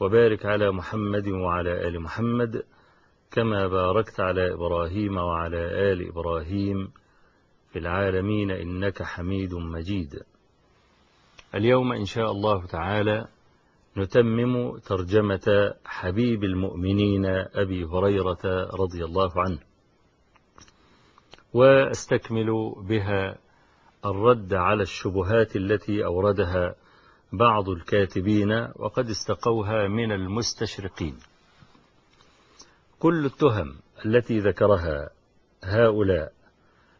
وبارك على محمد وعلى آل محمد كما باركت على إبراهيم وعلى آل إبراهيم في العالمين إنك حميد مجيد. اليوم إن شاء الله تعالى نتمم ترجمة حبيب المؤمنين أبي هريرة رضي الله عنه وأستكمل بها الرد على الشبهات التي أوردها بعض الكاتبين وقد استقوها من المستشرقين. كل التهم التي ذكرها هؤلاء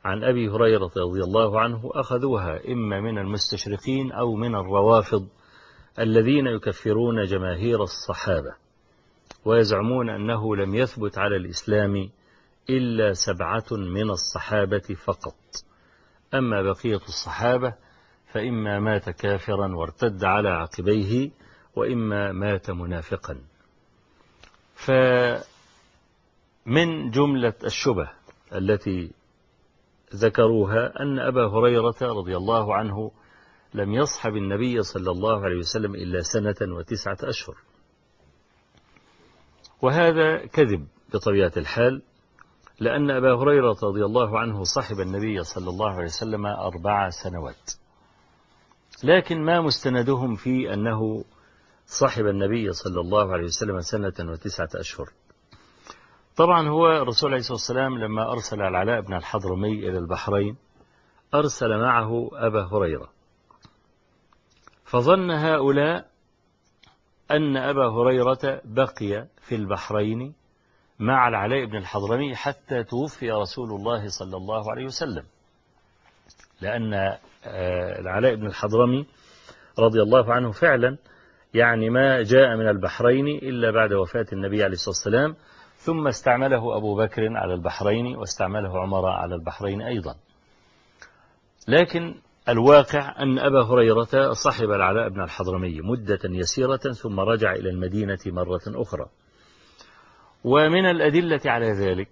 عن أبي هريرة رضي الله عنه أخذوها إما من المستشرقين أو من الروافض الذين يكفرون جماهير الصحابة ويزعمون أنه لم يثبت على الإسلام إلا سبعة من الصحابة فقط. أما بقية الصحابة فإما مات كافرا وارتد على عقبيه وإما مات منافقا. فمن جملة الشبه التي ذكروها أن أبا هريرة رضي الله عنه لم يصحب النبي صلى الله عليه وسلم إلا سنة وتسعة أشهر. وهذا كذب بطبيعة الحال لأن أبا هريرة رضي الله عنه صحب النبي صلى الله عليه وسلم أربع سنوات. لكن ما مستندهم في أنه صحب النبي صلى الله عليه وسلم سنة وتسعة أشهر. طبعا هو الرسول عليه الصلاة والسلام لما أرسل العلاء بن الحضرمي إلى البحرين أرسل معه أبا هريرة. فظن هؤلاء أن أبا هريرة بقي في البحرين مع العلاء بن الحضرمي حتى توفي رسول الله صلى الله عليه وسلم لأن العلاء بن الحضرمي رضي الله عنه فعلا يعني ما جاء من البحرين إلا بعد وفاة النبي عليه الصلاة والسلام ثم استعمله أبو بكر على البحرين واستعمله عمر على البحرين أيضا. لكن الواقع أن أبا هريرة صحب العلاء بن الحضرمي مدة يسيرة ثم رجع إلى المدينة مرة أخرى. ومن الأدلة على ذلك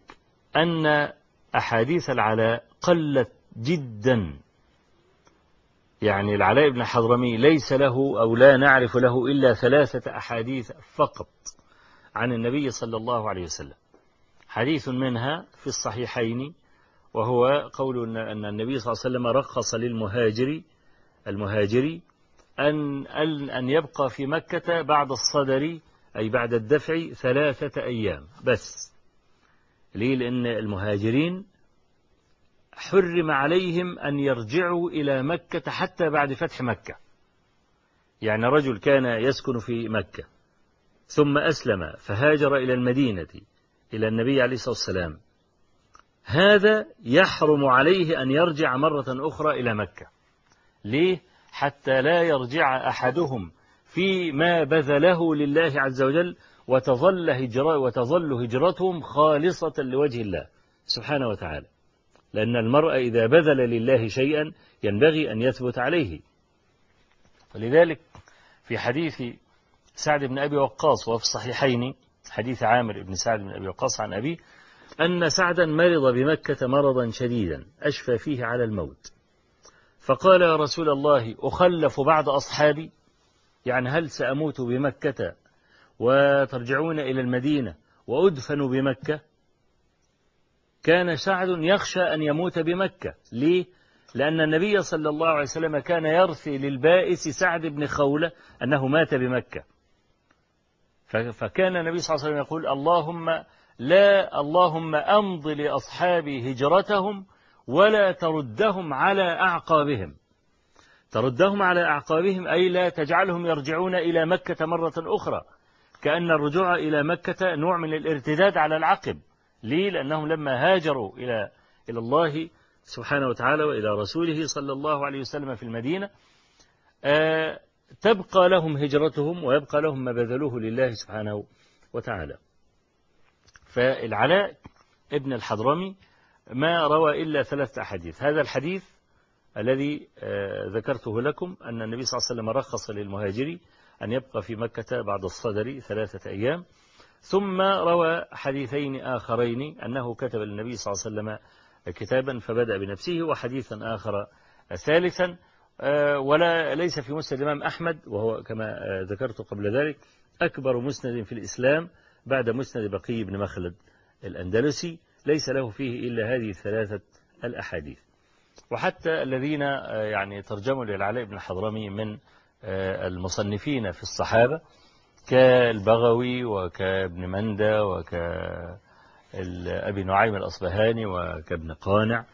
أن أحاديث العلاء قلت جدا يعني العلاء بن الحضرمي ليس له أو لا نعرف له إلا ثلاثة أحاديث فقط عن النبي صلى الله عليه وسلم. حديث منها في الصحيحين وهو قول أن النبي صلى الله عليه وسلم رخص للمهاجر المهاجري أن أن يبقى في مكة بعد الصدر أي بعد الدفع ثلاثة أيام بس. ليه؟ لأن المهاجرين حرم عليهم أن يرجعوا إلى مكة حتى بعد فتح مكة. يعني رجل كان يسكن في مكة ثم أسلم فهاجر إلى المدينة إلى النبي عليه الصلاة والسلام. هذا يحرم عليه أن يرجع مرة أخرى إلى مكة. ليه؟ حتى لا يرجع أحدهم فيما بذله لله عز وجل وتظل, هجرة وتظل هجرتهم خالصة لوجه الله سبحانه وتعالى. لأن المرء إذا بذل لله شيئا ينبغي أن يثبت عليه. ولذلك في حديث سعد بن أبي وقاص وفي الصحيحين حديث عامر بن سعد بن أبي وقاص عن أبيه أن سعدا مرض بمكة مرضا شديدا أشفى فيه على الموت. فقال يا رسول الله أخلف بعد أصحابي يعني هل سأموت بمكة وترجعون إلى المدينة وأدفن بمكة؟ كان سعد يخشى أن يموت بمكة. ليه؟ لأن النبي صلى الله عليه وسلم كان يرثي للبائس سعد بن خولة أنه مات بمكة. فكان النبي صلى الله عليه وسلم يقول اللهم لا اللهم أمض لأصحابي هجرتهم ولا تردهم على أعقابهم. تردهم على أعقابهم أي لا تجعلهم يرجعون إلى مكة مرة أخرى. كأن الرجوع إلى مكة نوع من الارتداد على العقب. ليه؟ لأنهم لما هاجروا إلى إلى الله سبحانه وتعالى وإلى رسوله صلى الله عليه وسلم في المدينة آه تبقى لهم هجرتهم ويبقى لهم ما بذلوه لله سبحانه وتعالى. فالعلاء ابن الحضرمي ما روى إلا ثلاثة أحاديث. هذا الحديث الذي ذكرته لكم أن النبي صلى الله عليه وسلم رخص للمهاجر أن يبقى في مكة بعد الصدر ثلاثة أيام. ثم روى حديثين آخرين أنه كتب للنبي صلى الله عليه وسلم كتابا فبدأ بنفسه وحديثا آخر ثالثا ولا ليس في مسند الإمام أحمد وهو كما ذكرت قبل ذلك أكبر مسند في الإسلام بعد مسند بقي بن مخلد الأندلسي ليس له فيه إلا هذه الثلاثة الأحاديث. وحتى الذين يعني ترجموا للعلاء بن الحضرمي من المصنفين في الصحابة كالبغوي وكابن مندى وكأبي نعيم الأصبهاني وكابن قانع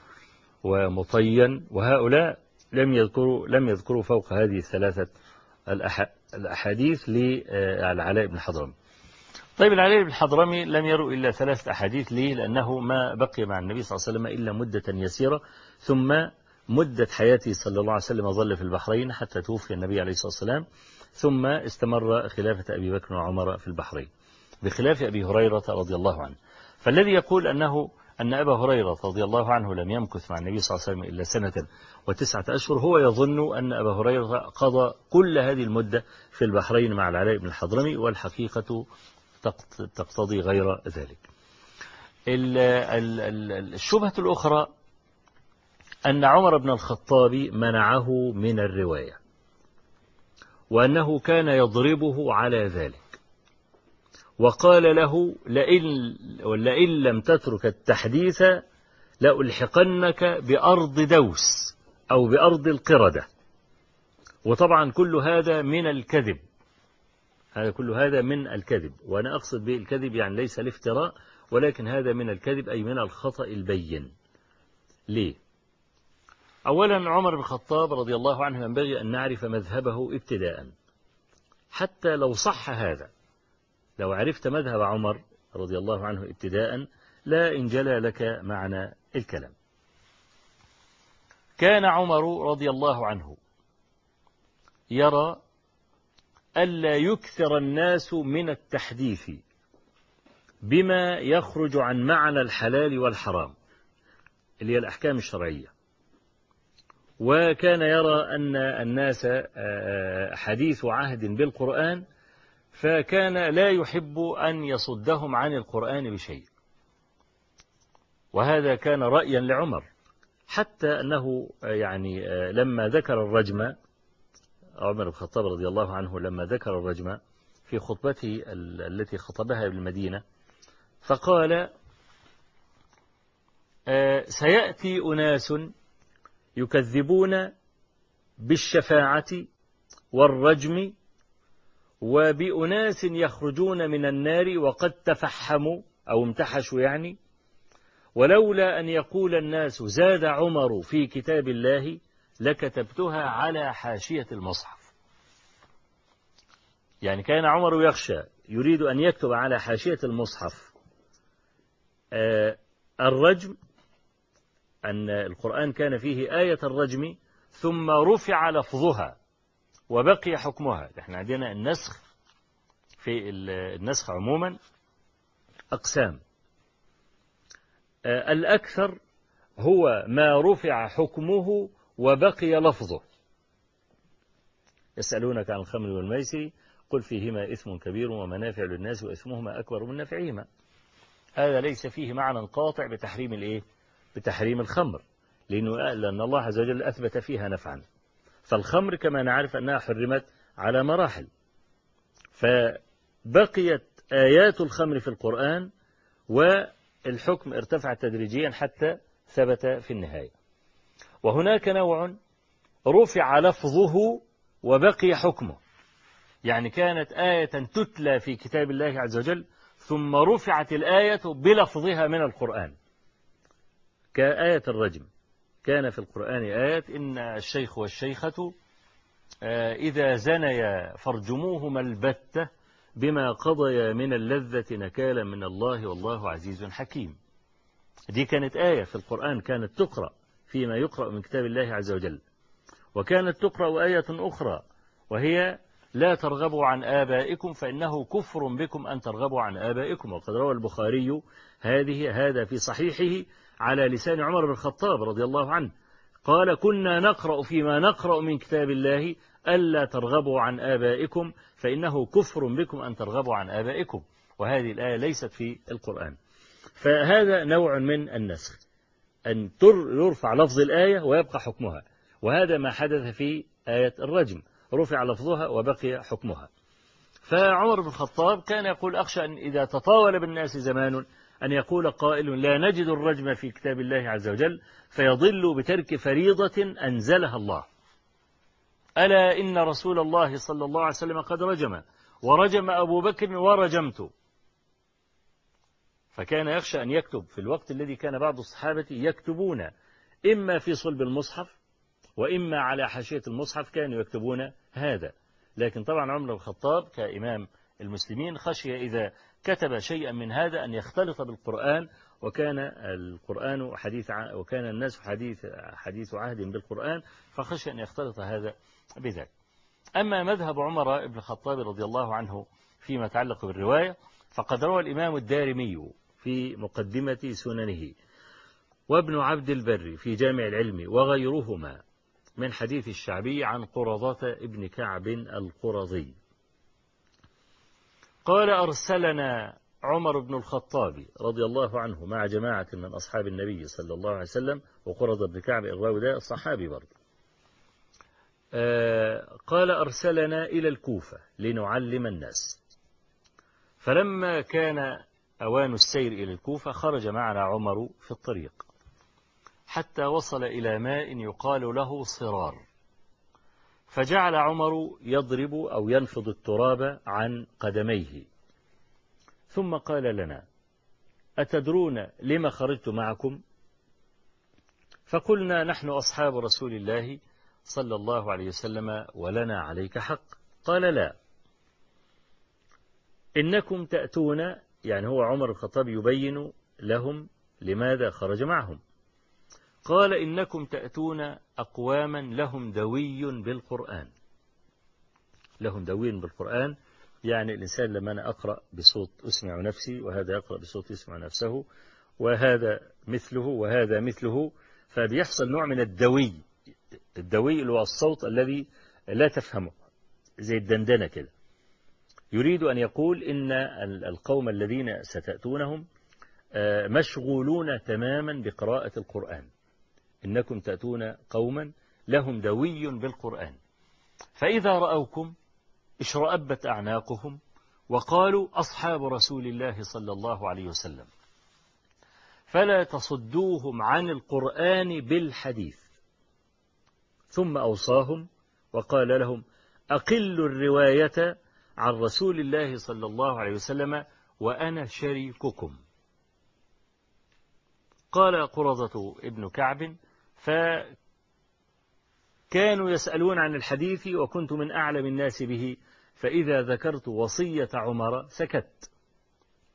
ومطين وهؤلاء لم يذكروا لم يذكروا فوق هذه الثلاثة الأحاديث للعلاء بن الحضرمي. طيب العلاء بن الحضرمي لم يروا إلا ثلاثة أحاديث ليه؟ لأنه ما بقي مع النبي صلى الله عليه وسلم إلا مدة يسيرة ثم مدة حياته صلى الله عليه وسلم ظل في البحرين حتى توفي النبي عليه الصلاة والسلام. ثم استمر خلافة أبي بكر وعمر في البحرين. بخلاف أبي هريرة رضي الله عنه. فالذي يقول أنه أن أبا هريرة رضي الله عنه لم يمكث مع النبي صلى الله عليه وسلم إلا سنة وتسعة أشهر هو يظن أن أبا هريرة قضى كل هذه المدة في البحرين مع العلاء بن الحضرمي والحقيقة تقتضي غير ذلك. الشبهة الأخرى أن عمر بن الخطاب منعه من الرواية. وأنه كان يضربه على ذلك. وقال له لئن, لئن لم تترك التحديث لألحقنك بأرض دوس أو بأرض القردة. وطبعا كل هذا من الكذب. هذا كل هذا من الكذب. وأنا أقصد به الكذب يعني ليس الافتراء ولكن هذا من الكذب أي من الخطأ البين. ليه؟ أولا عمر بن الخطاب رضي الله عنه ينبغي أن نعرف مذهبه ابتداء حتى لو صح هذا لو عرفت مذهب عمر رضي الله عنه ابتداء لا انجلى لك معنى الكلام. كان عمر رضي الله عنه يرى ألا يكثر الناس من التحديث بما يخرج عن معنى الحلال والحرام اللي هي الأحكام الشرعية. وكان يرى أن الناس حديث عهد بالقرآن فكان لا يحب أن يصدهم عن القرآن بشيء. وهذا كان رأيا لعمر حتى أنه يعني لما ذكر الرجم عمر بن الخطاب رضي الله عنه لما ذكر الرجم في خطبته التي خطبها بالمدينة فقال سيأتي أناس يكذبون بالشفاعة والرجم وبأناس يخرجون من النار وقد تفحموا أو امتحشوا يعني. ولولا أن يقول الناس زاد عمر في كتاب الله لكتبتها على حاشية المصحف. يعني كان عمر يخشى يريد أن يكتب على حاشية المصحف الرجم أن القرآن كان فيه آية الرجم ثم رفع لفظها وبقي حكمها. إحنا عندنا النسخ في النسخ عموما أقسام. الأكثر هو ما رفع حكمه وبقي لفظه. يسألونك عن الخمر والميسر قل فيهما إثم كبير ومنافع للناس وإثمهما أكبر من نفعهما هذا ليس فيه معنى قاطع بتحريم الإيه؟ بتحريم الخمر لأنه لأن الله عز وجل أثبت فيها نفعا. فالخمر كما نعرف أنها حرمت على مراحل. فبقيت آيات الخمر في القرآن والحكم ارتفع تدريجيا حتى ثبت في النهاية. وهناك نوع رفع لفظه وبقي حكمه. يعني كانت آية تتلى في كتاب الله عز وجل ثم رفعت الآية بلفظها من القرآن. كآية الرجم. كان في القرآن آيات إن الشيخ والشيخة آه، إذا زنيا فارجموهما البتة بما قضيا من اللذة نكالا من الله والله عزيز حكيم. دي كانت آية في القرآن كانت تقرأ فيما يقرأ من كتاب الله عز وجل. وكانت تقرأ آية أخرى وهي لا ترغبوا عن آبائكم فإنه كفر بكم أن ترغبوا عن آبائكم. وقد روى البخاري هذه هذا في صحيحه على لسان عمر بن الخطاب رضي الله عنه. قال كنا نقرأ فيما نقرأ من كتاب الله ألا ترغبوا عن آبائكم فإنه كفر بكم أن ترغبوا عن آبائكم. وهذه الآية ليست في القرآن. فهذا نوع من النسخ أن يرفع لفظ الآية ويبقى حكمها. وهذا ما حدث في آية الرجم رفع لفظها وبقي حكمها. فعمر بن الخطاب كان يقول أخشى أن إذا تطاول بالناس زمان أن يقول قائل لا نجد الرجم في كتاب الله عز وجل فيضل بترك فريضة أنزلها الله. ألا إن رسول الله صلى الله عليه وسلم قد رجم ورجم أبو بكر ورجمت. فكان يخشى أن يكتب في الوقت الذي كان بعض الصحابة يكتبون إما في صلب المصحف وإما على حاشية المصحف كانوا يكتبون هذا. لكن طبعا عمر الخطاب كإمام المسلمين خشي إذا كتب شيئا من هذا أن يختلط بالقرآن وكان القرآن حديث وكان الناس حديث حديث عهد بالقرآن فخشي أن يختلط هذا بذلك. أما مذهب عمر بن الخطاب رضي الله عنه فيما يتعلق بالرواية فقد روى الإمام الدارمي في مقدمة سننه وابن عبد البر في جامع العلم وغيرهما من حديث الشعبي عن قرظة ابن كعب القرظي قال أرسلنا عمر بن الخطاب رضي الله عنه مع جماعة من أصحاب النبي صلى الله عليه وسلم وقرظة بن كعب الراوي ده صحابي برضه. آه قال أرسلنا إلى الكوفة لنعلم الناس. فلما كان أوان السير إلى الكوفة خرج معنا عمر في الطريق حتى وصل إلى ماء يقال له صرار. فجعل عمر يضرب أو ينفض التراب عن قدميه. ثم قال لنا أتدرون لما خرجت معكم؟ فقلنا نحن أصحاب رسول الله صلى الله عليه وسلم ولنا عليك حق. قال لا. إنكم تأتون يعني هو عمر الخطاب يبين لهم لماذا خرج معهم. قال إنكم تأتون أقواما لهم دوي بالقرآن. لهم دوي بالقرآن يعني الإنسان لما أنا أقرأ بصوت أسمع نفسي وهذا يقرأ بصوت يسمع نفسه وهذا مثله وهذا مثله فبيحصل نوع من الدوي. الدوي اللي هو الصوت الذي لا تفهمه زي الدندنة كده. يريد أن يقول إن القوم الذين ستأتونهم آه، مشغولون تماما بقراءة القرآن. إنكم تأتون قوما لهم دوي بالقرآن. فإذا رأوكم اشرأبت أعناقهم وقالوا أصحاب رسول الله صلى الله عليه وسلم فلا تصدوهم عن القرآن بالحديث. ثم أوصاهم وقال لهم أقلوا الرواية عن رسول الله صلى الله عليه وسلم وأنا شريككم. قال قرظة ابن كعب فكانوا يسألون عن الحديث وكنت من أعلم الناس به فإذا ذكرت وصية عمر سكت.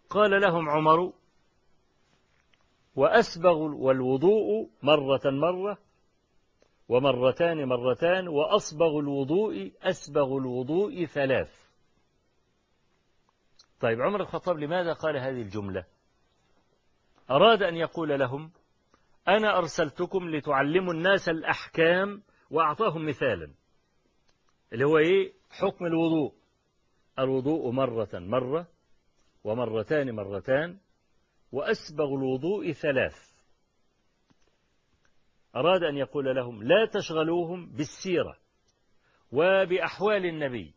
قال لهم عمر وأسبغ والوضوء مرة مرة ومرتان مرتان وأصبغ الوضوء أسبغ الوضوء ثلاث. طيب عمر الخطاب لماذا قال هذه الجملة؟ أراد أن يقول لهم أنا أرسلتكم لتعلموا الناس الأحكام وأعطاهم مثالا. اللي هو إيه؟ حكم الوضوء. الوضوء مرة مرة ومرتان مرتان وأسبغ الوضوء ثلاث. أراد أن يقول لهم لا تشغلوهم بالسيرة وبأحوال النبي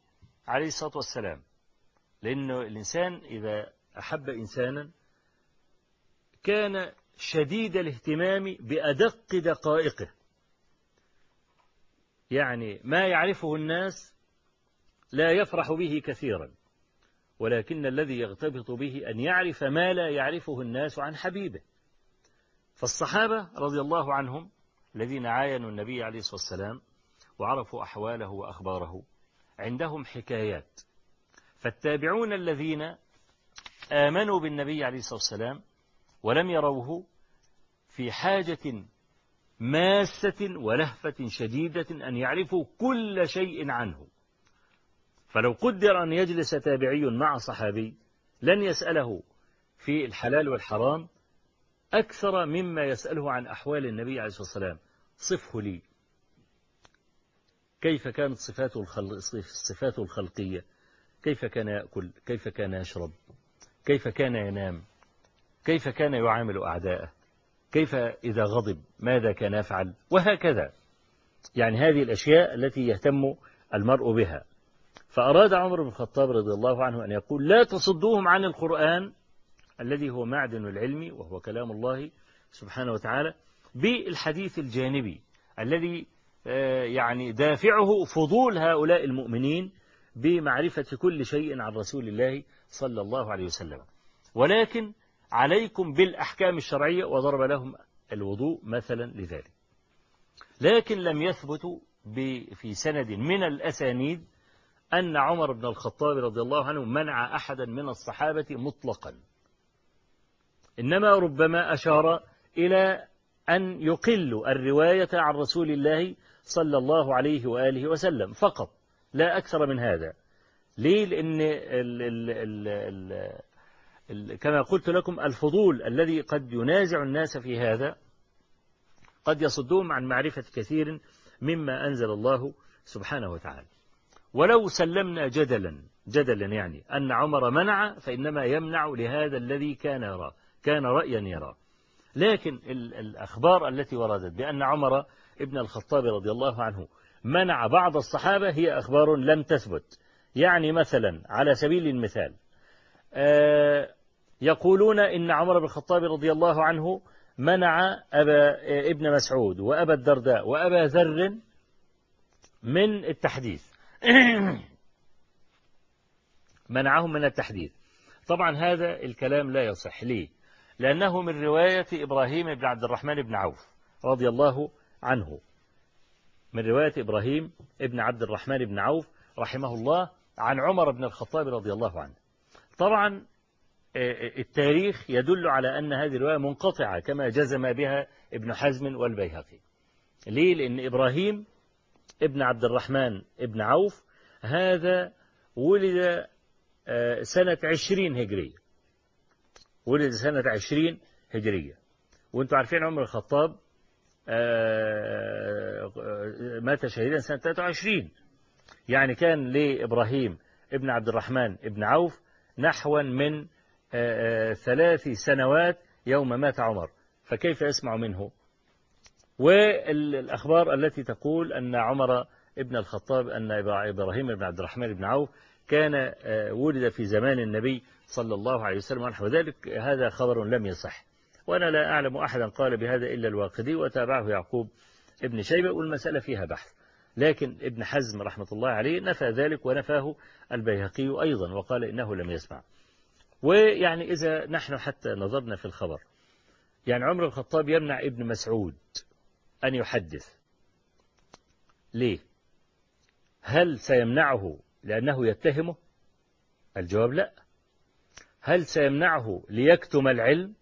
عليه الصلاة والسلام. لأنه الإنسان إذا أحب إنسانا كان شديد الاهتمام بأدق دقائقه. يعني ما يعرفه الناس لا يفرح به كثيرا ولكن الذي يغتبط به أن يعرف ما لا يعرفه الناس عن حبيبه. فالصحابة رضي الله عنهم الذين عاينوا النبي عليه الصلاة والسلام وعرفوا أحواله وأخباره عندهم حكايات. فالتابعون الذين آمنوا بالنبي عليه الصلاة والسلام ولم يروه في حاجة ماسة ولهفة شديدة أن يعرفوا كل شيء عنه. فلو قدر أن يجلس تابعي مع صحابي لن يسأله في الحلال والحرام أكثر مما يسأله عن أحوال النبي عليه الصلاة والسلام. صفه لي. كيف كانت صفاته, الخلق صفاته الخلقية؟ كيف كان يأكل؟ كيف كان يشرب؟ كيف كان ينام؟ كيف كان يعامل أعداءه؟ كيف إذا غضب؟ ماذا كان يفعل؟ وهكذا. يعني هذه الأشياء التي يهتم المرء بها. فأراد عمر بن الخطاب رضي الله عنه أن يقول لا تصدوهم عن القرآن الذي هو معدن العلم وهو كلام الله سبحانه وتعالى بالحديث الجانبي الذي آه، يعني دافعه فضول هؤلاء المؤمنين بمعرفة كل شيء عن رسول الله صلى الله عليه وسلم. ولكن عليكم بالأحكام الشرعية وضرب لهم الوضوء مثلا لذلك. لكن لم يثبت في سند من الأسانيد أن عمر بن الخطاب رضي الله عنه منع أحدا من الصحابة مطلقا. إنما ربما أشار إلى أن يقل الرواية عن رسول الله صلى الله عليه وآله وسلم. فقط لا أكثر من هذا. ليه؟ لأن كما قلت لكم الفضول الذي قد ينازع الناس في هذا قد يصدهم عن معرفة كثير مما أنزل الله سبحانه وتعالى. ولو سلمنا جدلا جدلا يعني أن عمر منع فإنما يمنع لهذا الذي كان يراه كان رأيا يراه لكن الأخبار التي وردت بأن عمر ابن الخطاب رضي الله عنه منع بعض الصحابة هي أخبار لم تثبت. يعني مثلا على سبيل المثال آه، يقولون إن عمر بن الخطاب رضي الله عنه منع أبا ابن مسعود وأبا الدرداء وأبا ذر من التحديث. منعهم من التحديث. طبعا هذا الكلام لا يصح ليه لأنه من رواية إبراهيم بن عبد الرحمن بن عوف رضي الله عنه. من رواية إبراهيم ابن عبد الرحمن بن عوف رحمه الله عن عمر بن الخطاب رضي الله عنه. طبعا التاريخ يدل على أن هذه الرواية منقطعة كما جزم بها ابن حزم والبيهقي. ليه؟ لأن إبراهيم ابن عبد الرحمن ابن عوف هذا ولد سنة عشرين هجرية. ولد سنة عشرين هجرية. وأنتم عارفين عمر الخطاب مات شهيدا سنة 23 يعني كان لإبراهيم ابن عبد الرحمن ابن عوف نحوا من ثلاث سنوات يوم مات عمر. فكيف يسمع منه؟ والأخبار التي تقول أن عمر ابن الخطاب أن إبراهيم بن عبد الرحمن بن عوف كان ولد في زمان النبي صلى الله عليه وسلم ونحو ذلك. هذا خبر لم يصح. وأنا لا أعلم أحدا قال بهذا إلا الواقدي وتابعه يعقوب ابن شيبة والمسألة فيها بحث. لكن ابن حزم رحمة الله عليه نفى ذلك ونفاه البيهقي أيضا وقال إنه لم يسمع. ويعني إذا نحن حتى نظرنا في الخبر يعني عمر الخطاب يمنع ابن مسعود أن يحدث. ليه؟ هل سيمنعه لأنه يتهمه؟ الجواب لا. هل سيمنعه ليكتم العلم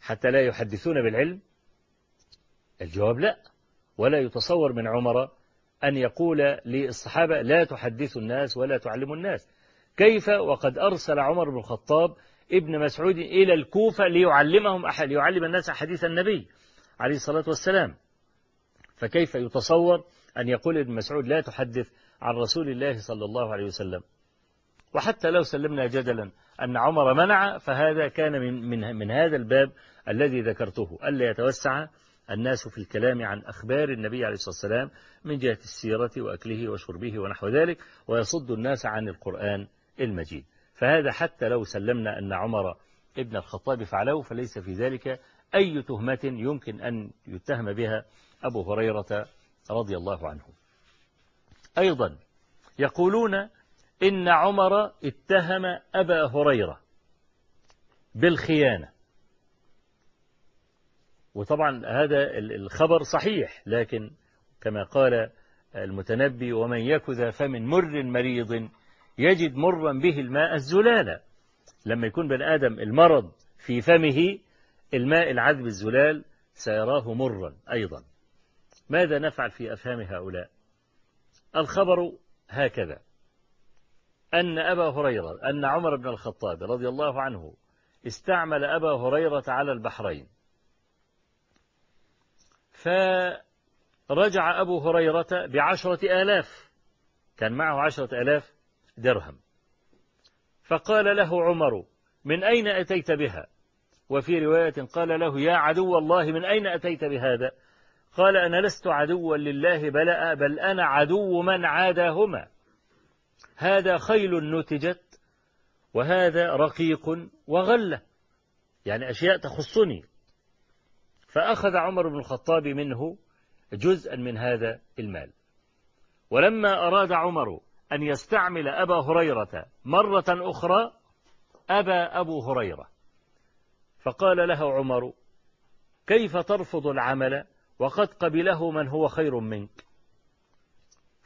حتى لا يحدثون بالعلم؟ الجواب لا. ولا يتصور من عمر أن يقول للصحابة لا تحدثوا الناس ولا تعلموا الناس. كيف وقد أرسل عمر بن الخطاب ابن مسعود إلى الكوفة ليعلمهم أحد ليعلم الناس حديث النبي عليه الصلاة والسلام. فكيف يتصور أن يقول ابن مسعود لا تحدث عن رسول الله صلى الله عليه وسلم؟ وحتى لو سلمنا جدلا أن عمر منع فهذا كان من, من, من هذا الباب الذي ذكرته. ألا يتوسع الناس في الكلام عن أخبار النبي عليه الصلاة والسلام من جهة السيرة وأكله وشربه ونحو ذلك ويصد الناس عن القرآن المجيد. فهذا حتى لو سلمنا أن عمر ابن الخطاب فعله فليس في ذلك أي تهمة يمكن أن يتهم بها أبو هريرة رضي الله عنه. أيضا يقولون إن عمر اتهم أبا هريرة بالخيانة. وطبعا هذا الخبر صحيح لكن كما قال المتنبي ومن يك ذا فم مر مريض يجد مرا به الماء الزلال لما يكون بني آدم المرض في فمه الماء العذب الزلال سيراه مرا أيضا. ماذا نفعل في أفهام هؤلاء؟ الخبر هكذا. أن أبا هريرة أن عمر بن الخطاب رضي الله عنه استعمل أبا هريرة على البحرين. فرجع أبو هريرة بعشرة آلاف. كان معه عشرة آلاف درهم. فقال له عمر من أين أتيت بها؟ وفي رواية قال له يا عدو الله من أين أتيت بهذا؟ قال أنا لست عدوا لله بل, بل أنا عدو من عاداهما. هذا خيل نتجت وهذا رقيق وغلة يعني أشياء تخصني. فأخذ عمر بن الخطاب منه جزءا من هذا المال. ولما أراد عمر أن يستعمل أبا هريرة مرة أخرى أبى أبو هريرة. فقال له عمر كيف ترفض العمل وقد قبله من هو خير منك؟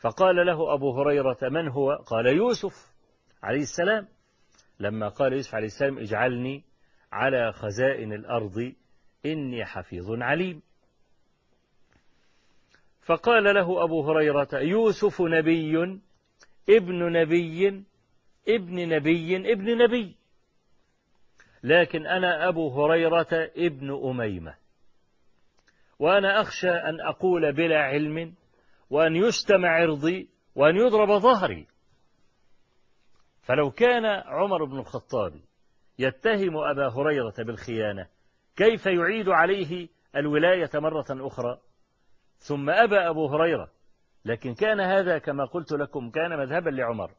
فقال له أبو هريرة من هو؟ قال يوسف عليه السلام. لما قال يوسف عليه السلام اجعلني على خزائن الأرض إني حفيظ عليم. فقال له أبو هريرة يوسف نبي ابن نبي ابن نبي ابن نبي. لكن أنا أبو هريرة ابن أميمة. وأنا أخشى أن أقول بلا علم وأن يشتم عرضي وأن يضرب ظهري. فلو كان عمر بن الخطاب يتهم أبا هريرة بالخيانة كيف يعيد عليه الولاية مرة أخرى؟ ثم أبى أبو هريرة لكن كان هذا كما قلت لكم كان مذهبا لعمر.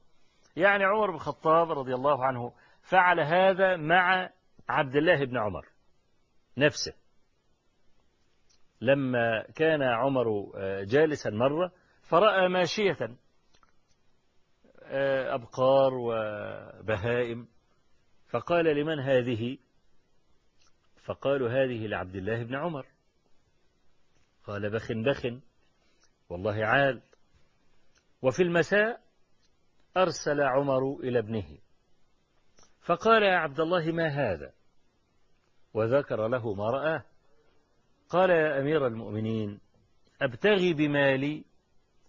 يعني عمر بن الخطاب رضي الله عنه فعل هذا مع عبد الله بن عمر نفسه. لما كان عمر آه، جالسا مرة فرأى ماشية آه، أبقار وبهائم. فقال لمن هذه؟ فقالوا هذه لعبد الله بن عمر. قال بخ بخ والله عال وفي المساء أرسل عمر إلى ابنه. فقال يا عبد الله ما هذا؟ وذكر له ما رآه. قال يا أمير المؤمنين أبتغي بمالي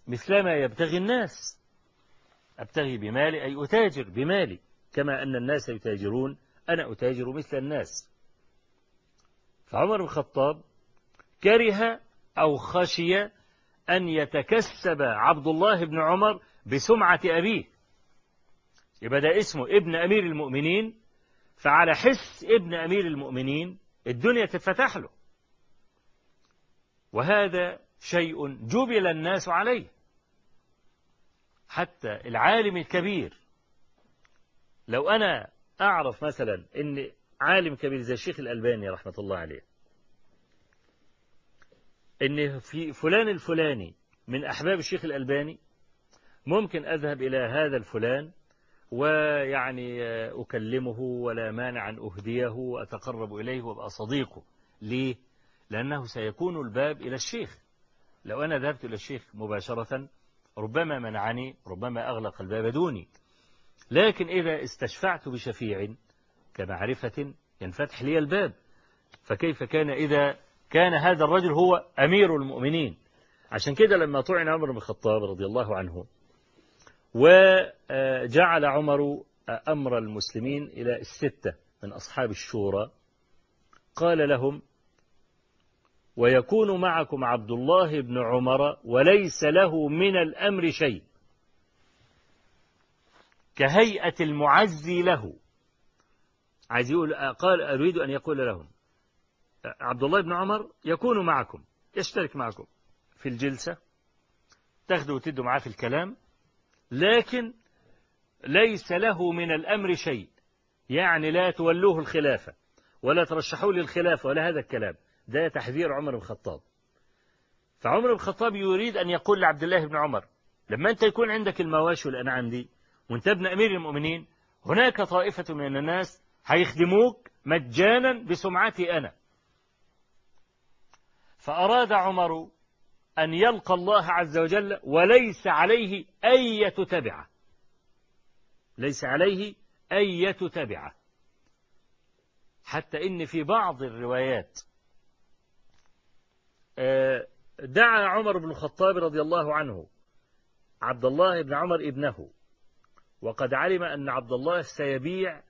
مثلما يبتغي الناس. أبتغي بمالي أي أتاجر بمالي كما أن الناس يتاجرون. أنا أتاجر مثل الناس. فعمر بن الخطاب كره أو خشي أن يتكسب عبد الله بن عمر بسمعة أبيه. يبقى ده اسمه ابن أمير المؤمنين فعلى حس ابن أمير المؤمنين الدنيا تتفتح له. وهذا شيء جبل الناس عليه. حتى العالم الكبير لو أنا أعرف مثلا أن عالم كبير زي الشيخ الألباني رحمة الله عليه أن في فلان الفلاني من أحباب الشيخ الألباني ممكن أذهب إلى هذا الفلان ويعني أكلمه ولا مانع أن أهديه وأتقرب إليه وأبقى صديقه. ليه؟ لأنه سيكون الباب إلى الشيخ. لو أنا ذهبت إلى الشيخ مباشرة ربما منعني ربما أغلق الباب دوني. لكن إذا استشفعت بشفيع كمعرفة ينفتح لي الباب. فكيف كان إذا كان هذا الرجل هو أمير المؤمنين. عشان كده لما طعن عمر بن الخطاب رضي الله عنه وجعل عمر أمر المسلمين إلى الستة من أصحاب الشورى قال لهم ويكون معكم عبد الله بن عمر وليس له من الأمر شيء. كهيئة المعزي له. عايز يقول قال أريد أن يقول لهم عبد الله بن عمر يكون معكم يشترك معكم في الجلسة تاخذوا وتدوا معاه في الكلام لكن ليس له من الأمر شيء يعني لا تولوه الخلافة ولا ترشحوا لي الخلافة ولا هذا الكلام ده تحذير عمر بن الخطاب. فعمر بن الخطاب يريد أن يقول لعبد الله بن عمر لما أنت يكون عندك المواشي والأنعام دي وأنت ابن أمير المؤمنين هناك طائفة من الناس هيخدموك مجانا بسمعتي أنا. فأراد عمر أن يلقى الله عز وجل وليس عليه أي تبعة ليس عليه أي تبعة حتى إن في بعض الروايات آه، دعا عمر بن الخطاب رضي الله عنه عبد الله بن عمر ابنه وقد علم أن عبد الله سيبيع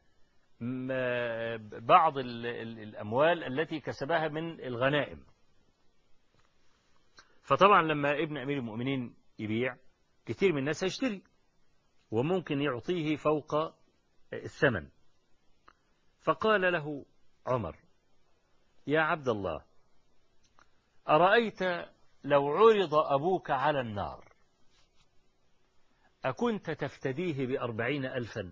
بعض الأموال التي كسبها من الغنائم. فطبعا لما ابن أمير المؤمنين يبيع كثير من الناس هيشتري وممكن يعطيه فوق الثمن. فقال له عمر يا عبد الله أرأيت لو عرض أبوك على النار أكنت تفتديه بأربعين ألفا؟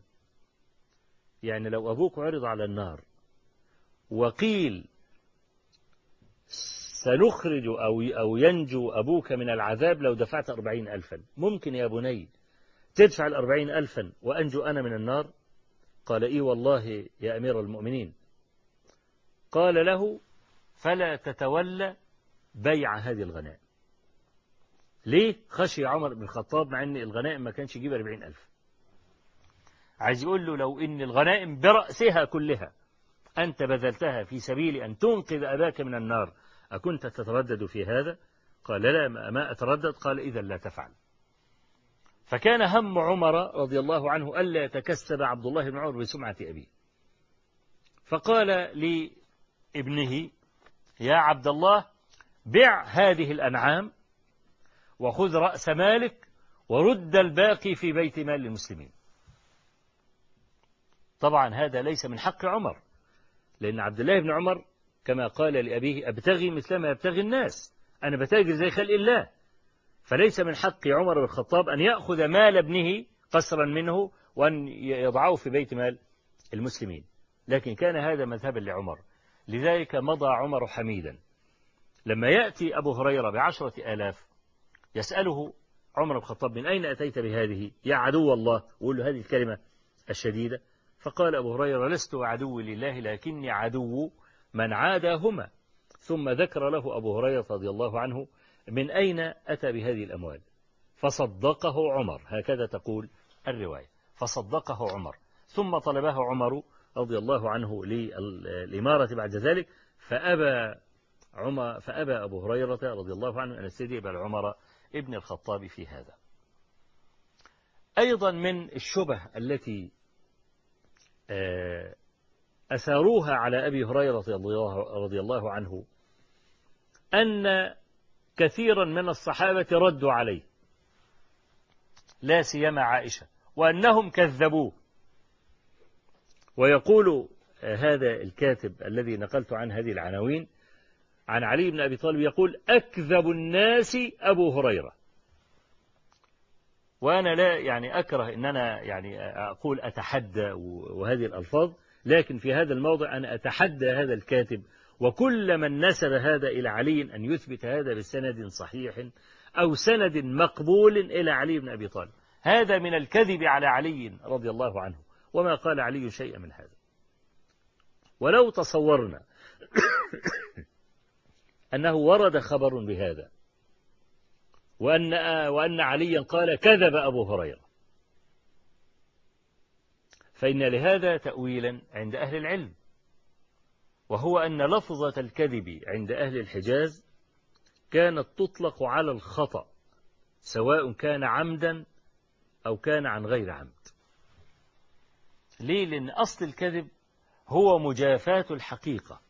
يعني لو أبوك عرض على النار وقيل سنخرج أو, أو ينجو أبوك من العذاب لو دفعت أربعين ألفا. ممكن يا بني تدفع الأربعين ألفا وأنجو أنا من النار؟ قال إي والله يا أمير المؤمنين. قال له فلا تتولى بيع هذه الغنائم. ليه؟ خشي عمر بن الخطاب مع إن الغنائم ما كانش يجيب 40 ألف. عايز يقول له لو إن الغنائم برأسها كلها أنت بذلتها في سبيل أن تنقذ أباك من النار أكنت تتردد في هذا؟ قال لا ما أتردد. قال إذا لا تفعل. فكان هم عمر رضي الله عنه ألا يتكسب عبد الله بن عمر بسمعة أبيه. فقال لابنه يا عبد الله بع هذه الأنعام وخذ رأس مالك ورد الباقي في بيت مال المسلمين. طبعا هذا ليس من حق عمر لأن عبد الله بن عمر كما قال لأبيه أبتغي مثل ما يبتغي الناس. أنا بتاجر زي خلق الله. فليس من حق عمر بن الخطاب أن يأخذ مال ابنه قسرا منه وأن يضعه في بيت مال المسلمين. لكن كان هذا مذهبا لعمر. لذلك مضى عمر حميدا. لما يأتي أبو هريرة بعشرة آلاف يسأله عمر بن الخطاب من أين أتيت بهذه؟ يا عدو الله. وقول له هذه الكلمة الشديدة. فقال أبو هريرة لست عدو لله لكني عدو من عاداهما ثم ذكر له أبو هريرة رضي الله عنه من أين أتى بهذه الأموال؟ فصدقه عمر هكذا تقول الرواية. فصدقه عمر ثم طلبه عمر رضي الله عنه للإمارة بعد ذلك فأبى عمر فأبى أبو هريرة رضي الله عنه أن يستجيب عمر ابن الخطاب في هذا. أيضا من الشبه التي آه، أثاروها على أبي هريرة رضي الله عنه أن كثيرا من الصحابة ردوا عليه. لا سيما عائشة. وأنهم كذبوه. ويقول هذا الكاتب الذي نقلت عن هذه العناوين عن علي بن أبي طالب يقول أكذب الناس أبو هريرة. وأنا لا يعني أكره أن أنا يعني أقول أتحدى وهذه الألفاظ. لكن في هذا الموضع أنا أتحدى هذا الكاتب وكل من نسب هذا إلى علي أن يثبت هذا بسند صحيح أو سند مقبول إلى علي بن أبي طالب. هذا من الكذب على علي رضي الله عنه وما قال علي شيئا من هذا. ولو تصورنا أنه ورد خبر بهذا وأن, وأن عليا قال كذب أبو هريرة. فإن لهذا تأويلا عند أهل العلم. وهو أن لفظة الكذب عند أهل الحجاز كانت تطلق على الخطأ سواء كان عمدا أو كان عن غير عمد. ليه؟ لأن أصل الكذب هو مجافاة الحقيقة.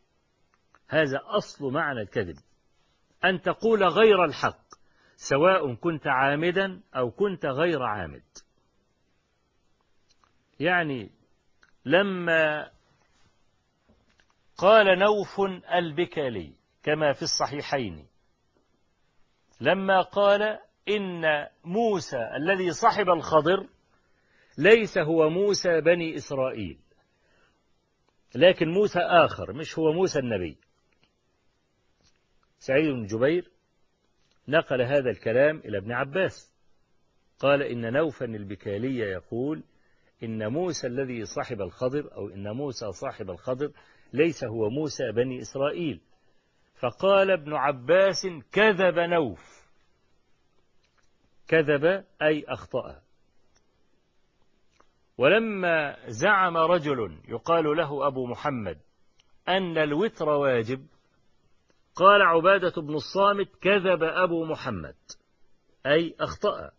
هذا أصل معنى الكذب. أن تقول غير الحق سواء كنت عامدا أو كنت غير عامد. يعني لما قال نوف البكالي كما في الصحيحين لما قال إن موسى الذي صحب الخضر ليس هو موسى بني إسرائيل لكن موسى آخر مش هو موسى النبي. سعيد بن جبير نقل هذا الكلام إلى ابن عباس قال إن نوفا البكالي يقول إن موسى الذي صاحب الخضر أو إن موسى صاحب الخضر ليس هو موسى بني إسرائيل. فقال ابن عباس كذب نوف. كذب أي أخطأ ولما زعم رجل يقال له أبو محمد أن الوتر واجب قال عبادة بن الصامت كذب أبو محمد أي أخطأ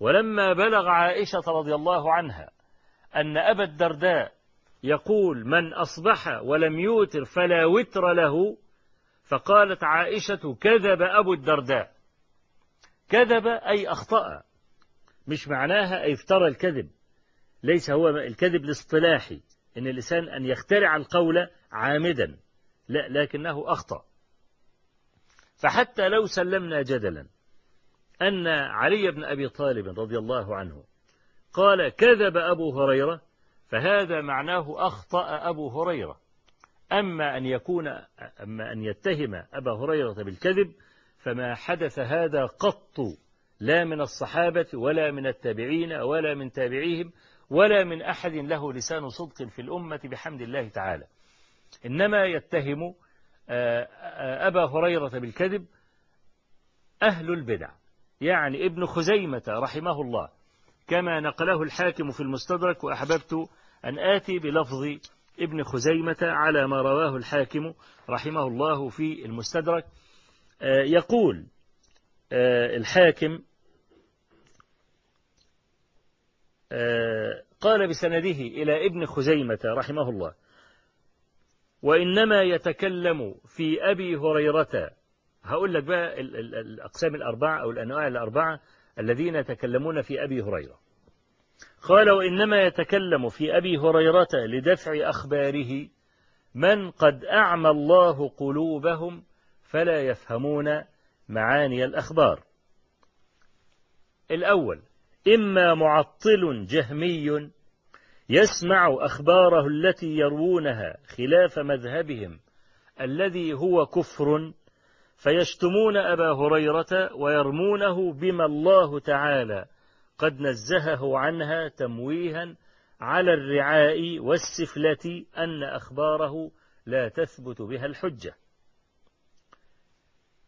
ولما بلغ عائشة رضي الله عنها أن أبا الدرداء يقول من أصبح ولم يوتر فلا وتر له فقالت عائشة كذب أبو الدرداء. كذب أي أخطأ. مش معناها أي افترى الكذب. ليس هو الكذب الاصطلاحي. إن الإنسان أن يخترع القول عامدا. لا لكنه أخطأ. فحتى لو سلمنا جدلا أن علي بن أبي طالب رضي الله عنه قال كذب أبو هريرة فهذا معناه أخطأ أبو هريرة. أما أن يكون أما أن يتهم أبا هريرة بالكذب فما حدث هذا قط لا من الصحابة ولا من التابعين ولا من تابعيهم ولا من أحد له لسان صدق في الأمة بحمد الله تعالى. إنما يتهم أبا هريرة بالكذب أهل البدع. يعني ابن خزيمة رحمه الله كما نقله الحاكم في المستدرك وأحببت أن آتي بلفظ ابن خزيمة على ما رواه الحاكم رحمه الله في المستدرك. يقول الحاكم قال بسنده إلى ابن خزيمة رحمه الله وإنما يتكلم في أبي هريرة هقول لك بقى الأقسام الأربعة أو الأنواع الأربعة الذين يتكلمون في أبي هريرة. قال وإنما يتكلم في أبي هريرة لدفع أخباره من قد أعمى الله قلوبهم فلا يفهمون معاني الأخبار. الأول إما معطل جهمي يسمع أخباره التي يروونها خلاف مذهبهم الذي هو كفر فيشتمون أبا هريرة ويرمونه بما الله تعالى. قد نزهه عنها تمويها على الرعاء والسفلة أن أخباره لا تثبت بها الحجة.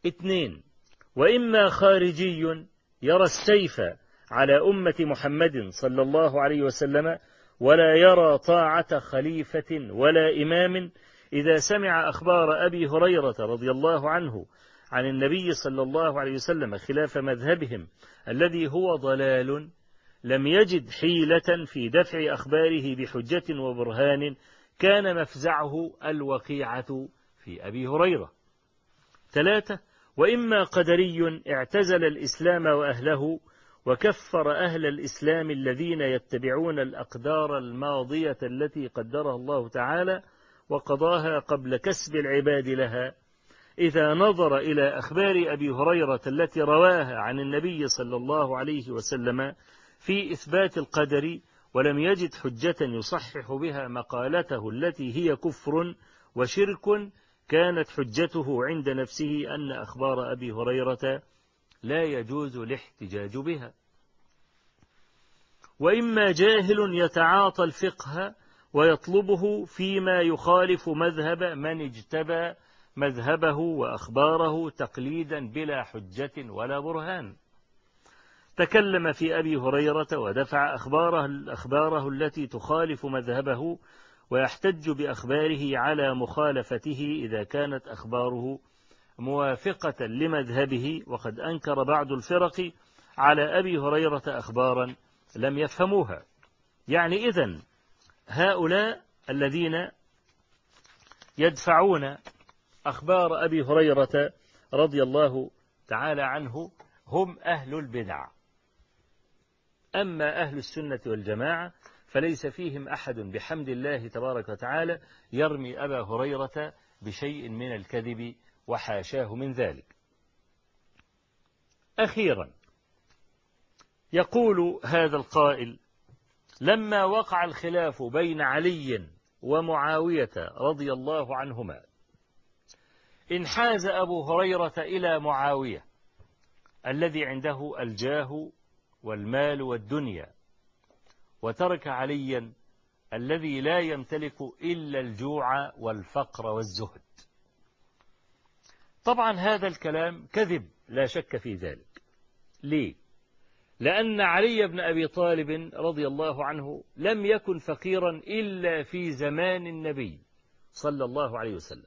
اثنين وإما خارجي يرى السيف على أمة محمد صلى الله عليه وسلم ولا يرى طاعة خليفة ولا إمام إذا سمع أخبار أبي هريرة رضي الله عنه عن النبي صلى الله عليه وسلم خلاف مذهبهم الذي هو ضلال لم يجد حيلة في دفع أخباره بحجة وبرهان كان مفزعه الوقيعة في أبي هريرة. ثلاثة وإما قدري اعتزل الإسلام وأهله وكفر أهل الإسلام الذين يتبعون الأقدار الماضية التي قدرها الله تعالى وقضاها قبل كسب العباد لها إذا نظر إلى أخبار أبي هريرة التي رواها عن النبي صلى الله عليه وسلم في إثبات القدر ولم يجد حجة يصحح بها مقالته التي هي كفر وشرك كانت حجته عند نفسه أن أخبار أبي هريرة لا يجوز الاحتجاج بها. وإما جاهل يتعاطى الفقه ويطلبه فيما يخالف مذهب من اجتبى مذهبه وأخباره تقليدا بلا حجة ولا برهان. تكلم في أبي هريرة ودفع أخباره, أخباره التي تخالف مذهبه ويحتج بأخباره على مخالفته إذا كانت أخباره موافقة لمذهبه. وقد أنكر بعض الفرق على أبي هريرة أخبارا لم يفهموها. يعني إذن هؤلاء الذين يدفعون أخبار أبي هريرة رضي الله تعالى عنه هم أهل البدع. أما أهل السنة والجماعة فليس فيهم أحد بحمد الله تبارك وتعالى يرمي أبا هريرة بشيء من الكذب وحاشاه من ذلك. أخيرا يقول هذا القائل لما وقع الخلاف بين علي ومعاوية رضي الله عنهما انحاز أبو هريرة إلى معاوية الذي عنده الجاه والمال والدنيا وترك عليا الذي لا يمتلك إلا الجوع والفقر والزهد. طبعا هذا الكلام كذب لا شك في ذلك. ليه؟ لأن علي بن أبي طالب رضي الله عنه لم يكن فقيرا إلا في زمان النبي صلى الله عليه وسلم.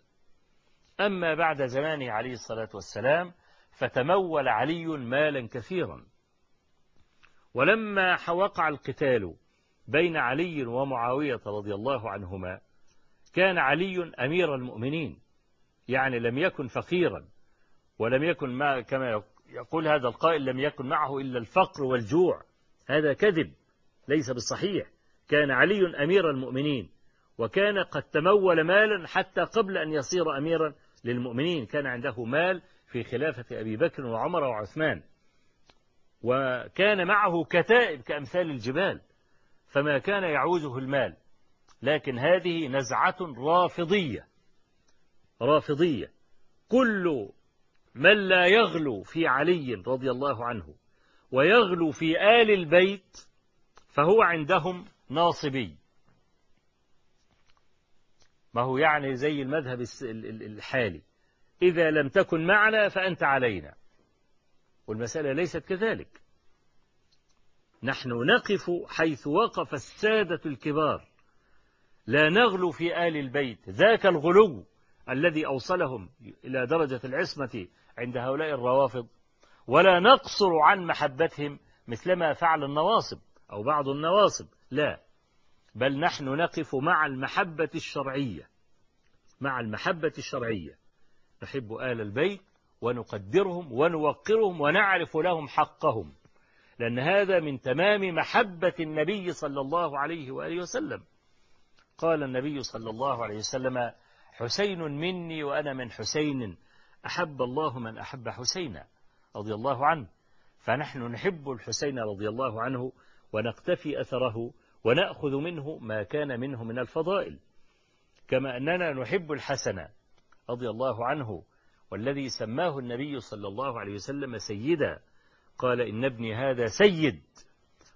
أما بعد زمانه عليه الصلاة والسلام فتمول علي مالا كثيرا. ولما وقع القتال بين علي ومعاوية رضي الله عنهما كان علي أمير المؤمنين يعني لم يكن فقيرا ولم يكن ما كما يقول هذا القائل لم يكن معه إلا الفقر والجوع. هذا كذب ليس بالصحيح. كان علي أمير المؤمنين وكان قد تمول مالا حتى قبل أن يصير أميرا للمؤمنين. كان عنده مال في خلافة أبي بكر وعمر وعثمان وكان معه كتائب كأمثال الجبال فما كان يعوزه المال. لكن هذه نزعة رافضية رافضية. كل من لا يغلو في علي رضي الله عنه ويغلو في آل البيت فهو عندهم ناصبي. ما هو يعني زي المذهب الحالي. إذا لم تكن معنا فأنت علينا. والمسألة ليست كذلك. نحن نقف حيث وقف السادة الكبار. لا نغلو في آل البيت. ذاك الغلو الذي أوصلهم إلى درجة العصمة عند هؤلاء الروافض. ولا نقصر عن محبتهم مثلما فعل النواصب أو بعض النواصب. لا. بل نحن نقف مع المحبة الشرعية. مع المحبة الشرعية. نحب آل البيت ونقدرهم ونوقرهم ونعرف لهم حقهم. لأن هذا من تمام محبة النبي صلى الله عليه وآله وسلم. قال النبي صلى الله عليه وسلم حسين مني وأنا من حسين. أحب الله من أحب حسينا رضي الله عنه. فنحن نحب الحسين رضي الله عنه ونقتفي أثره ونأخذ منه ما كان منه من الفضائل. كما أننا نحب الحسن رضي الله عنه والذي سماه النبي صلى الله عليه وسلم سيدا. قال إن ابني هذا سيد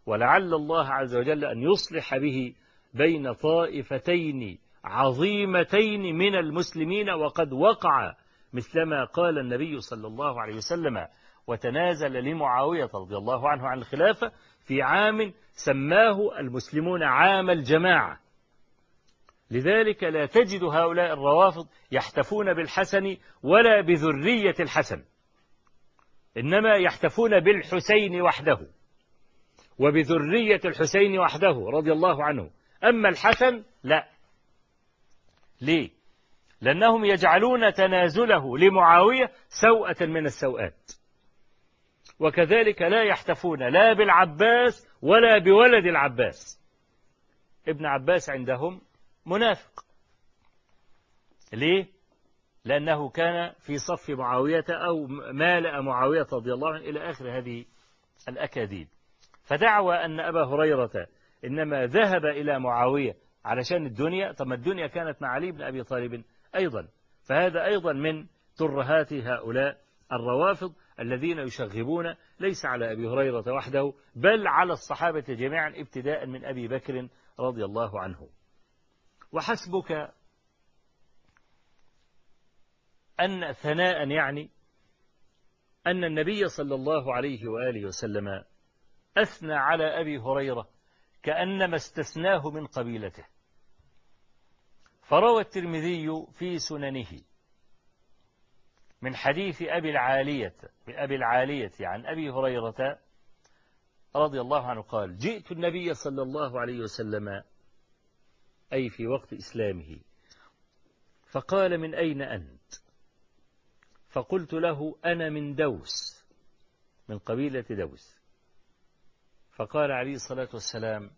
ولعل الله عز وجل أن يصلح به بين طائفتين عظيمتين من المسلمين وقد وقع مثلما قال النبي صلى الله عليه وسلم وتنازل لمعاوية رضي الله عنه عن الخلافة في عام سماه المسلمون عام الجماعة. لذلك لا تجد هؤلاء الروافض يحتفون بالحسن ولا بذرية الحسن إنما يحتفون بالحسين وحده وبذرية الحسين وحده رضي الله عنه. أما الحسن لا. ليه؟ لأنهم يجعلون تنازله لمعاوية سوءة من السوءات. وكذلك لا يحتفون لا بالعباس ولا بولد العباس. ابن عباس عندهم منافق. ليه؟ لأنه كان في صف معاوية أو مالأ معاوية رضي الله عنه إلى آخر هذه الأكاذيب. فدعوى أن أبا هريرة إنما ذهب إلى معاوية علشان الدنيا. طب ما الدنيا كانت مع علي بن أبي طالب أيضا. فهذا أيضا من ترهات هؤلاء الروافض الذين يشغبون ليس على أبي هريرة وحده بل على الصحابة جميعا ابتداء من أبي بكر رضي الله عنه. وحسبك أن ثناء يعني أن النبي صلى الله عليه وآله وسلم أثنى على أبي هريرة كأنما استثناه من قبيلته. فروى الترمذي في سننه من حديث أبي العالية بأبي العالية عن أبي هريرة رضي الله عنه قال جئت النبي صلى الله عليه وسلم أي في وقت إسلامه فقال من أين أنت؟ فقلت له أنا من دوس من قبيلة دوس. فقال عليه الصلاة والسلام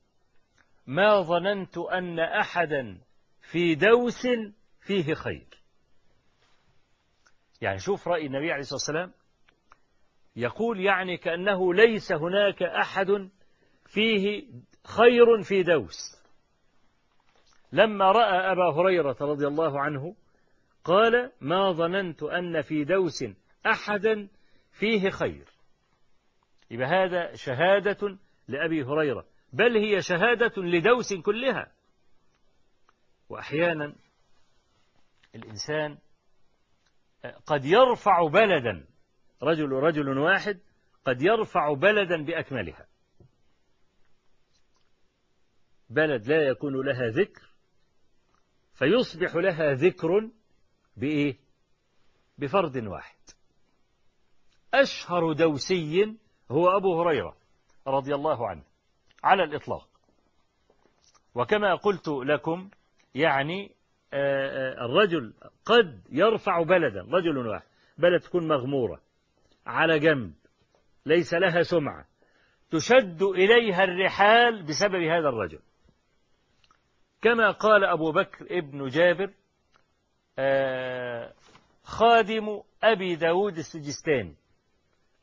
ما ظننت أن أحدا في دوس فيه خير. يعني شوف رأي النبي عليه الصلاة والسلام. يقول يعني كأنه ليس هناك أحد فيه خير في دوس. لما رأى أبا هريرة رضي الله عنه قال ما ظننت أن في دوس أحدا فيه خير. يبقى هذا شهادة لأبي هريرة. بل هي شهادة لدوس كلها. وأحيانا الإنسان قد يرفع بلدا رجل رجل واحد قد يرفع بلدا بأكملها. بلد لا يكون لها ذكر فيصبح لها ذكر بإيه؟ بفرد واحد. أشهر دوسي هو أبو هريرة رضي الله عنه على الإطلاق. وكما قلت لكم يعني الرجل قد يرفع بلدا رجل واحد بلد تكون مغمورة على جنب ليس لها سمعة تشد إليها الرحال بسبب هذا الرجل. كما قال أبو بكر ابن جابر خادم أبي داود السجستاني.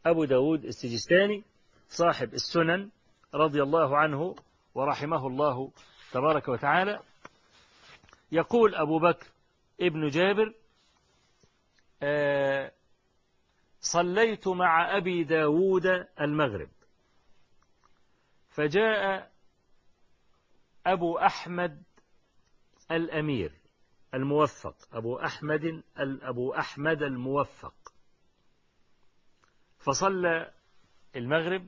أبو داود السجستاني صاحب السنن رضي الله عنه ورحمه الله تبارك وتعالى يقول أبو بكر ابن جابر صليت مع أبي داود المغرب. فجاء أبو أحمد الأمير الموفق أبو أحمد أبو أحمد الموفق. فصلى المغرب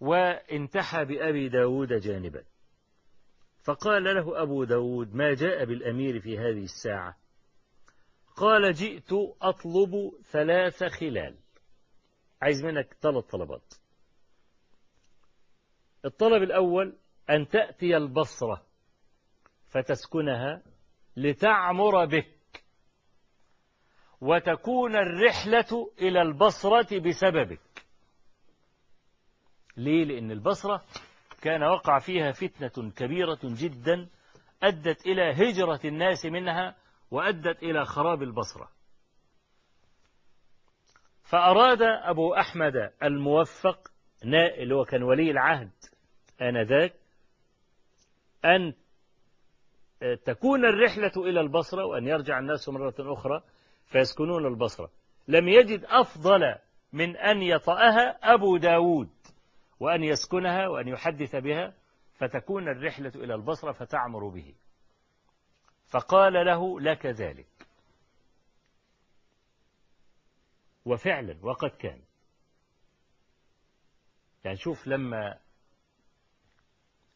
وانتحى بأبي داود جانبا. فقال له أبو داود ما جاء بالأمير في هذه الساعة؟ قال جئت أطلب ثلاث خلال. عايز منك ثلاث طلبات. الطلب الأول أن تأتي البصرة فتسكنها لتعمر بك وتكون الرحلة إلى البصرة بسببك. ليه؟ لأن البصرة كان وقع فيها فتنة كبيرة جدا أدت إلى هجرة الناس منها وأدت إلى خراب البصرة. فأراد أبو أحمد الموفق اللي هو كان ولي العهد آنذاك أن تكون الرحلة إلى البصرة وأن يرجع الناس مرة أخرى فيسكنون البصرة. لم يجد أفضل من أن يطأها أبو داود. وأن يسكنها وأن يحدث بها فتكون الرحلة إلى البصرة فتعمر به. فقال له لك ذلك. وفعلا وقد كان. يعني شوف لما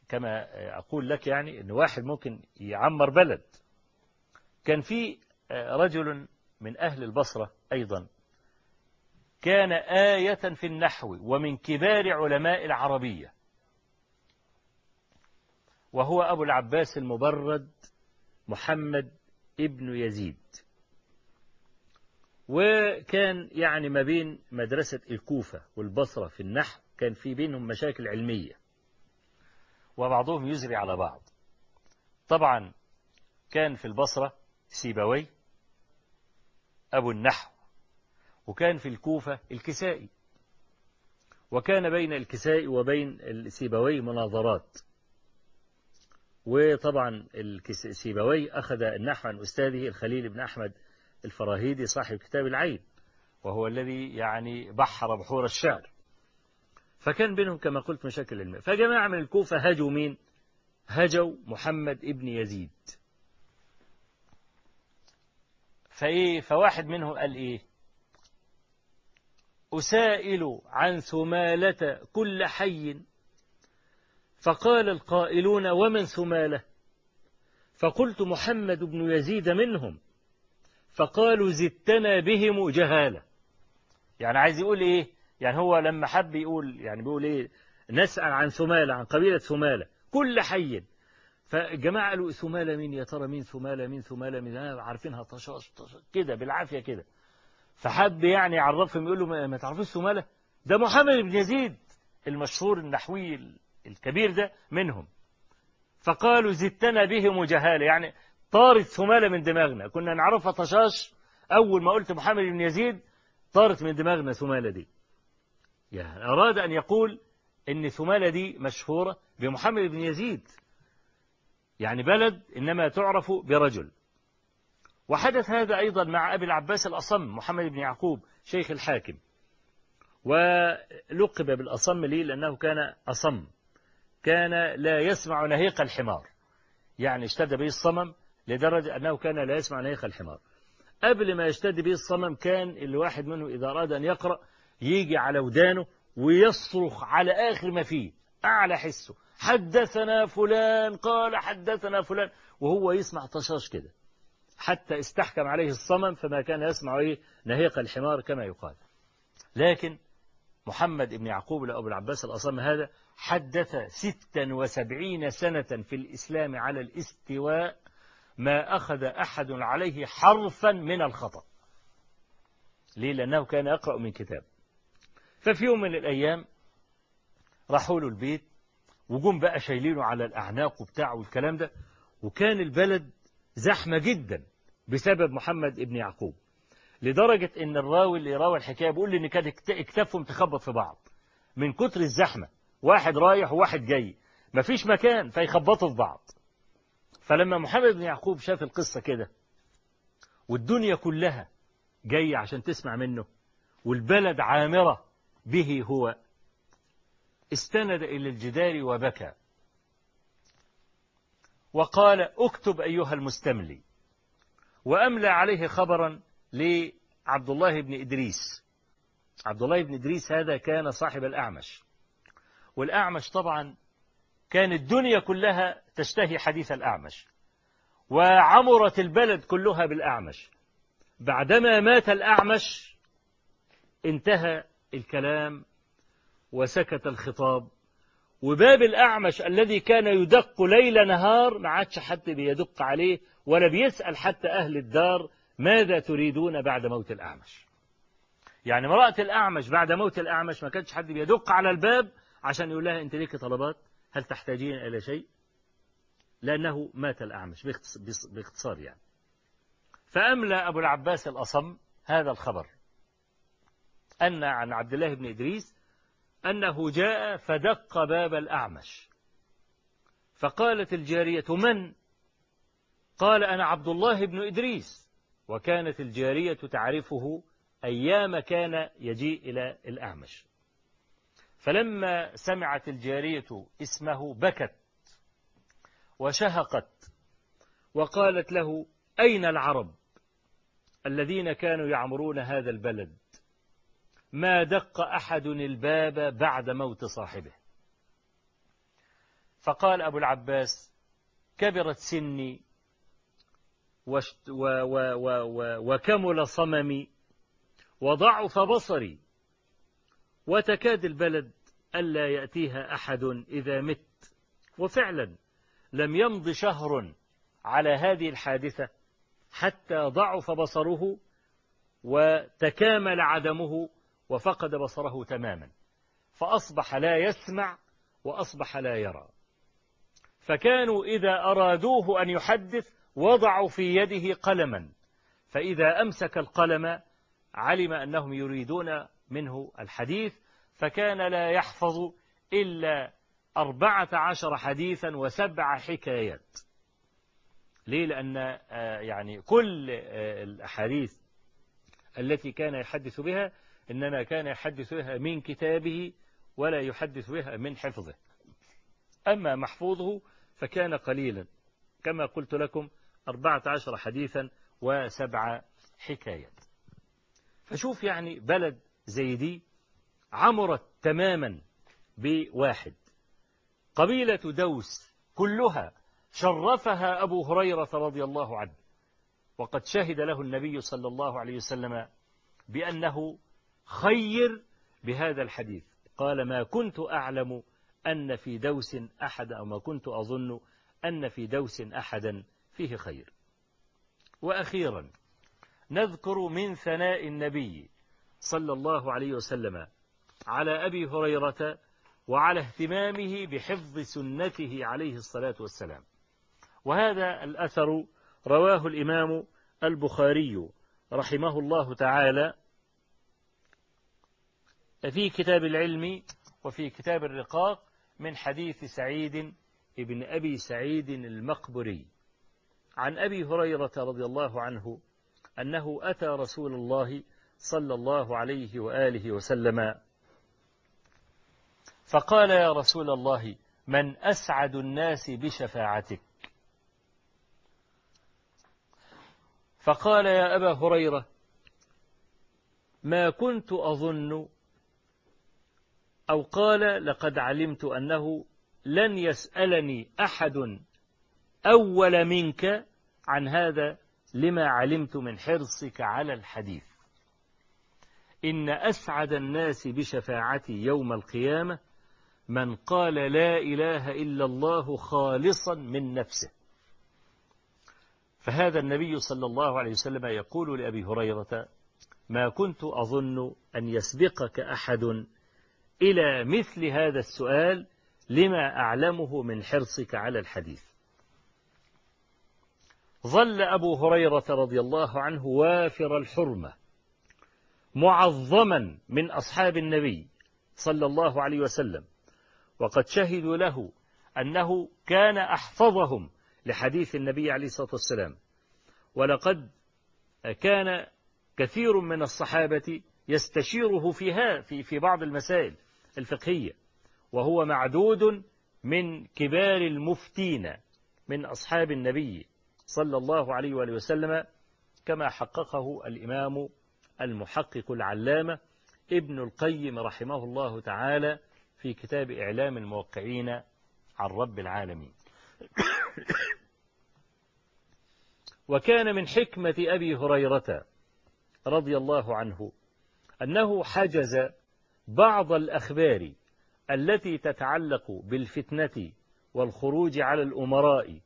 كما أقول لك يعني أن واحد ممكن يعمر بلد. كان في رجل من أهل البصرة أيضا. كان آية في النحو ومن كبار علماء العربية. وهو أبو العباس المبرد محمد ابن يزيد. وكان يعني ما بين مدرسة الكوفة والبصرة في النحو كان في بينهم مشاكل علمية. وبعضهم يزري على بعض. طبعا كان في البصرة سيبوي أبو النحو وكان في الكوفة الكسائي. وكان بين الكسائي وبين السيبوي مناظرات. وطبعا السيبوي أخذ النحو عن أستاذه الخليل بن أحمد الفراهيدي صاحب كتاب العين وهو الذي يعني بحر بحور الشعر. فكان بينهم كما قلت مشاكل علمية. فجماعة من الكوفة هجوا مين؟ هجوا محمد ابن يزيد. فإيه؟ فواحد منهم قال إيه؟ أسائل عن ثمالة كل حي. فقال القائلون ومن ثمالة؟ فقلت محمد بن يزيد منهم. فقالوا زدتنا بهم جهالة. يعني عايز يقول إيه؟ يعني هو لما حب يقول يعني بيقول إيه؟ نسأل عن ثمالة عن قبيلة ثمالة كل حي. فالجماعة قالوا ثمالة مين يا ترى؟ مين ثمالة؟ مين ثمالة؟ مين؟ عارفينها طشاش طشاش كده بالعافية كده. فحب يعني يعرفهم يقول له ما, تعرفوش ثمالة ده محمد بن يزيد المشهور النحوي الكبير ده منهم. فقالوا زدتنا بهم جهالة يعني طارت ثمالة من دماغنا. كنا نعرفها طشاش. أول ما قلت محمد بن يزيد طارت من دماغنا ثمالة دي. يعني أراد أن يقول إن ثمالة دي مشهورة بمحمد بن يزيد. يعني بلد إنما تعرف برجل. وحدث هذا أيضا مع أبي العباس الأصم محمد بن يعقوب شيخ الحاكم ولقب بالأصم ليه لأنه كان أصم كان لا يسمع نهيق الحمار. يعني اشتد به الصمم لدرجة أنه كان لا يسمع نهيق الحمار. قبل ما يشتد به الصمم كان الواحد منه إذا أراد أن يقرأ يجي على ودانه ويصرخ على آخر ما فيه أعلى حسه حدثنا فلان قال حدثنا فلان وهو يسمع طشاش كده. حتى استحكم عليه الصمم فما كان يسمع إيه نهيق الحمار كما يقال. لكن محمد بن يعقوب أبو العباس الأصم هذا حدث ستا وسبعين سنة في الإسلام على الاستواء ما أخذ أحد عليه حرفا من الخطأ. ليه؟ لأنه كان يقرأ من كتاب. ففي يوم من الأيام راحوا له البيت وجم بقى شايلينه على الأعناق وبتاع والكلام ده. وكان البلد زحمة جدا بسبب محمد ابن يعقوب لدرجة إن الراوي اللي راوي الحكاية بيقول إن كانت اكتافهم تخبط في بعض من كتر الزحمة واحد رايح وواحد جاي مفيش مكان فيخبطوا في بعض. فلما محمد بن يعقوب شاف القصة كده والدنيا كلها جاية عشان تسمع منه والبلد عامرة به هو استند إلى الجدار وبكى. وقال اكتب أيها المستملي. وأملى عليه خبرا لعبد الله بن إدريس. عبد الله بن إدريس هذا كان صاحب الأعمش. والأعمش طبعا كان الدنيا كلها تشتهي حديث الأعمش. وعمرت البلد كلها بالأعمش. بعدما مات الأعمش انتهى الكلام وسكت الخطاب وباب الأعمش الذي كان يدق ليل نهار ما عادش حد بيدق عليه ولا بيسأل حتى أهل الدار ماذا تريدون بعد موت الأعمش. يعني امرأة الأعمش بعد موت الأعمش ما كانش حد بيدق على الباب عشان يقول لها أنت ليك طلبات هل تحتاجين إلى شيء؟ لأنه مات الأعمش باختصار يعني. فأملى أبو العباس الأصم هذا الخبر. أن عن عبد الله بن إدريس أنه جاء فدق باب الأعمش. فقالت الجارية من؟ قال أنا عبد الله بن إدريس. وكانت الجارية تعرفه أيام كان يجيء إلى الأعمش. فلما سمعت الجارية اسمه بكت وشهقت وقالت له أين العرب الذين كانوا يعمرون هذا البلد؟ ما دق أحد الباب بعد موت صاحبه. فقال أبو العباس كبرت سني و و و وكمل صممي وضعف بصري. وتكاد البلد ألا يأتيها أحد إذا مت. وفعلا لم يمض شهر على هذه الحادثة حتى ضعف بصره وتكامل عدمه وفقد بصره تماما. فأصبح لا يسمع وأصبح لا يرى. فكانوا إذا أرادوه أن يحدث وضعوا في يده قلما. فإذا أمسك القلم علم أنهم يريدون منه الحديث فكان لا يحفظ إلا أربعة عشر حديثا وسبع حكايات. ليه؟ لأن يعني كل الأحاديث التي كان يحدث بها إنما كان يحدث بها من كتابه ولا يحدث بها من حفظه. أما محفوظه فكان قليلا. كما قلت لكم أربعة عشر حديثا وسبع حكايات. فشوف يعني بلد زي دي عمرت تماما بواحد. قبيلة دوس كلها شرفها أبو هريرة رضي الله عنه. وقد شهد له النبي صلى الله عليه وسلم بأنه خير بهذا الحديث. قال ما كنت أعلم أن في دوس أحد أو ما كنت أظن أن في دوس أحدا فيه خير. وأخيرا نذكر من ثناء النبي صلى الله عليه وسلم على أبي هريرة وعلى اهتمامه بحفظ سنته عليه الصلاة والسلام. وهذا الأثر رواه الإمام البخاري رحمه الله تعالى في كتاب العلم وفي كتاب الرقاق من حديث سعيد ابن أبي سعيد المقبري. عن أبي هريرة رضي الله عنه أنه أتى رسول الله صلى الله عليه وآله وسلم فقال يا رسول الله من أسعد الناس بشفاعتك؟ فقال يا أبا هريرة ما كنت أظن أو قال لقد علمت أنه لن يسألني أحد أول منك عن هذا لما علمت من حرصك على الحديث. إن أسعد الناس بشفاعتي يوم القيامة من قال لا إله إلا الله خالصا من نفسه. فهذا النبي صلى الله عليه وسلم يقول لأبي هريرة ما كنت أظن أن يسبقك أحد إلى مثل هذا السؤال لما أعلمه من حرصك على الحديث. ظل أبو هريرة رضي الله عنه وافر الحرمة معظما من أصحاب النبي صلى الله عليه وسلم وقد شهدوا له أنه كان أحفظهم لحديث النبي عليه الصلاة والسلام. ولقد كان كثير من الصحابة يستشيره فيها في في بعض المسائل. الفقهية وهو معدود من كبار المفتين من أصحاب النبي صلى الله عليه وآله وسلم كما حققه الإمام المحقق العلامة ابن القيم رحمه الله تعالى في كتاب إعلام الموقعين عن رب العالمين. وكان من حكمة أبي هريرة رضي الله عنه أنه حجز بعض الأخبار التي تتعلق بالفتنة والخروج على الأمراء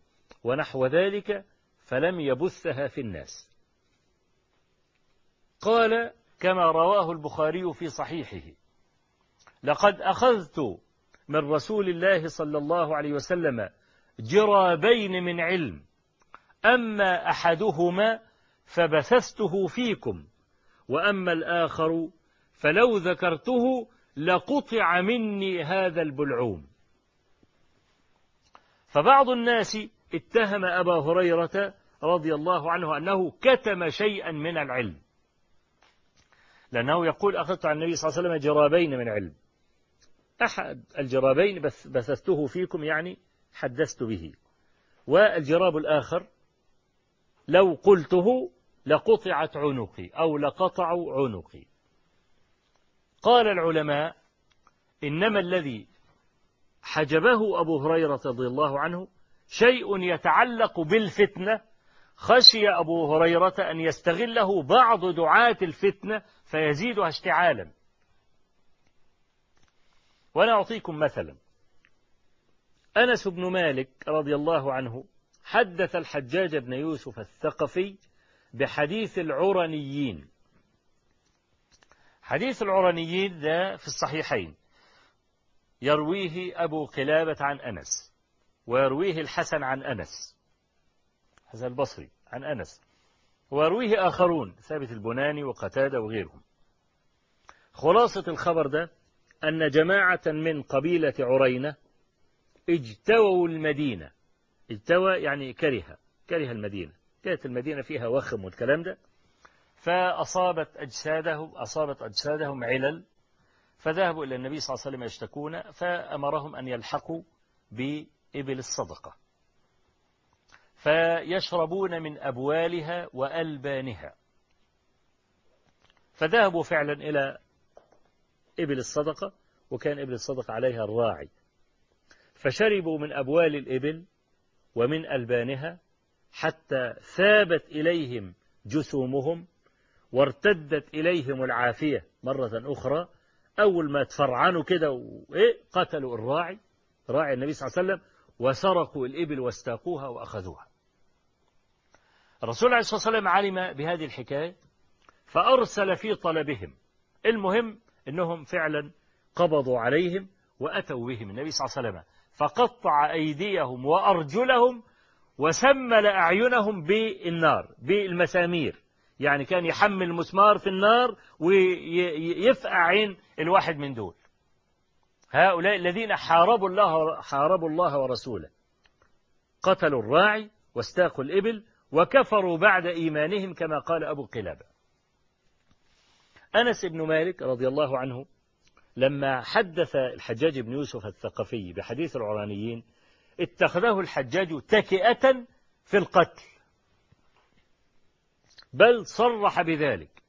ونحو ذلك فلم يبثها في الناس. قال كما رواه البخاري في صحيحه لقد أخذت من رسول الله صلى الله عليه وسلم جرابين من علم أما أحدهما فبثثته فيكم وأما الآخر فلو ذكرته لقطع مني هذا البلعوم. فبعض الناس اتهم أبا هريرة رضي الله عنه أنه كتم شيئا من العلم. لأنه يقول أخذت عن النبي صلى الله عليه وسلم جرابين من علم. أحد الجرابين بث بثثته فيكم يعني حدثت به. والجراب الآخر لو قلته لقطعت عنقي أو لقطعوا عنقي. قال العلماء إنما الذي حجبه أبو هريرة رضي الله عنه شيء يتعلق بالفتنة خشي أبو هريرة أن يستغله بعض دعاة الفتنة فيزيدها اشتعالا. وأنا أعطيكم مثلا. أنس بن مالك رضي الله عنه حدث الحجاج بن يوسف الثقفي بحديث العرنيين. حديث العرنيين ده في الصحيحين. يرويه أبو قلابة عن أنس ويرويه الحسن عن أنس حسن البصري عن أنس ويرويه آخرون ثابت البناني وقتادة وغيرهم. خلاصة الخبر ده أن جماعة من قبيلة عرينة اجتووا المدينة. اجتوى يعني كره كره المدينة. كانت المدينة فيها وخم والكلام ده. فأصابت أجسادهم أصابت أجسادهم علل فذهبوا إلى النبي صلى الله عليه وسلم يشتكون فأمرهم أن يلحقوا بإبل الصدقة. فيشربون من أبوالها وألبانها. فذهبوا فعلا إلى إبل الصدقة وكان إبل الصدقة عليها الراعي. فشربوا من أبوال الإبل ومن ألبانها حتى ثابت إليهم جثومهم وارتدت إليهم العافية مرة أخرى. أول ما تفرعنوا كده وإيه قتلوا الراعي راعي النبي صلى الله عليه وسلم وسرقوا الإبل واستاقوها وأخذوها. الرسول عليه الصلاة والسلام علم بهذه الحكاية فأرسل في طلبهم. المهم أنهم فعلا قبضوا عليهم وأتوا بهم النبي صلى الله عليه وسلم فقطع أيديهم وأرجلهم وسمل أعينهم بالنار بالمسامير. يعني كان يحمل المسمار في النار ويفقع عين الواحد من دول. هؤلاء الذين حاربوا الله حاربوا الله ورسوله. قتلوا الراعي واستاقوا الإبل وكفروا بعد إيمانهم كما قال أبو قلابة. أنس بن مالك رضي الله عنه لما حدث الحجاج بن يوسف الثقفي بحديث العرانيين اتخذه الحجاج تكئة في القتل. بل صرح بذلك.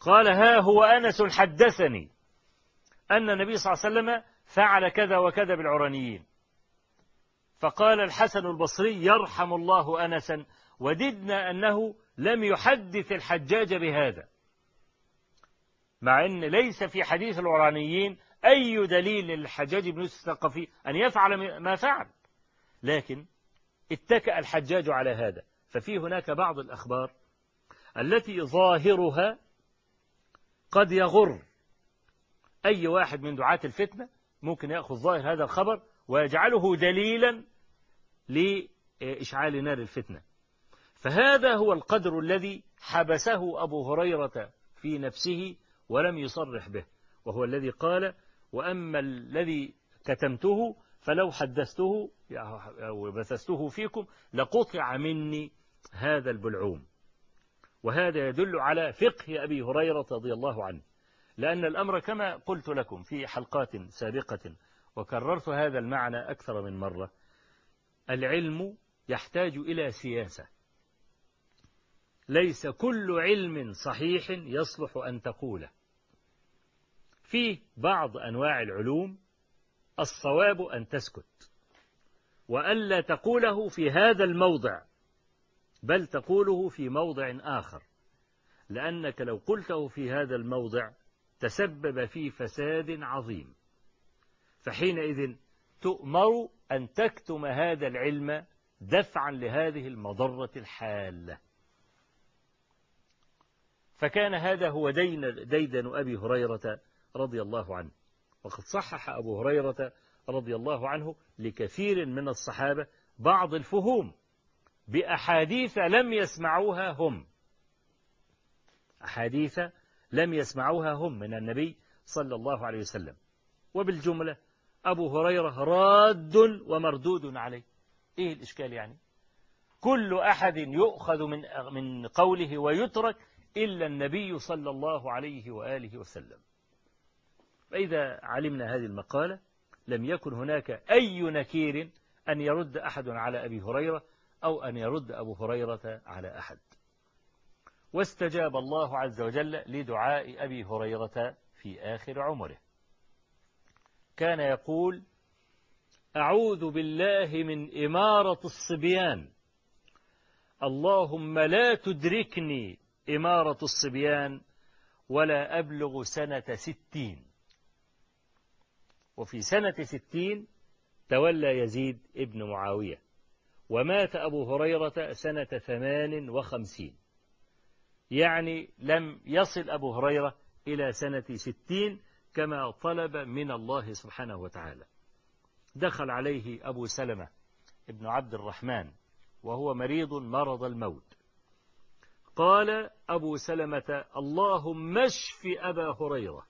قال ها هو أنس حدثني أن النبي صلى الله عليه وسلم فعل كذا وكذا بالعرانيين. فقال الحسن البصري يرحم الله أنسا وددنا أنه لم يحدث الحجاج بهذا. مع أن ليس في حديث العرانيين أي دليل للحجاج بن يوسف الثقفي أن يفعل ما فعل. لكن اتكأ الحجاج على هذا. ففي هناك بعض الأخبار التي ظاهرها قد يغر. أي واحد من دعاة الفتنة ممكن يأخذ ظاهر هذا الخبر ويجعله دليلا لإشعال نار الفتنة. فهذا هو القدر الذي حبسه أبو هريرة في نفسه ولم يصرح به وهو الذي قال وأما الذي كتمته فلو حدثته أو بثثته فيكم لقطع مني هذا البلعوم. وهذا يدل على فقه أبي هريرة رضي الله عنه لأن الأمر كما قلت لكم في حلقات سابقة وكررت هذا المعنى أكثر من مرة العلم يحتاج إلى سياسة. ليس كل علم صحيح يصلح أن تقوله. في بعض أنواع العلوم الصواب أن تسكت وألا تقوله في هذا الموضع بل تقوله في موضع آخر. لأنك لو قلته في هذا الموضع تسبب في فساد عظيم. فحينئذ تؤمر أن تكتم هذا العلم دفعا لهذه المضرة الحالة. فكان هذا هو دين ديدن أبي هريرة رضي الله عنه. وقد صحح أبو هريرة رضي الله عنه لكثير من الصحابة بعض الفهوم. بأحاديث لم يسمعوها هم. أحاديث لم يسمعوها هم من النبي صلى الله عليه وسلم. وبالجملة أبو هريرة راد ومردود عليه. إيه الإشكال يعني؟ كل أحد يؤخذ من من قوله ويترك إلا النبي صلى الله عليه وآله وسلم. فإذا علمنا هذه المقالة لم يكن هناك أي نكير أن يرد أحد على أبي هريرة أو أن يرد أبو هريرة على أحد. واستجاب الله عز وجل لدعاء أبي هريرة في آخر عمره. كان يقول أعوذ بالله من إمارة الصبيان. اللهم لا تدركني إمارة الصبيان ولا أبلغ سنة ستين. وفي سنة ستين تولى يزيد ابن معاوية. ومات أبو هريرة سنة ثمان وخمسين. يعني لم يصل أبو هريرة إلى سنة ستين كما طلب من الله سبحانه وتعالى. دخل عليه أبو سلمة ابن عبد الرحمن وهو مريض مرض الموت. قال أبو سلمة اللهم اشف أبا هريرة.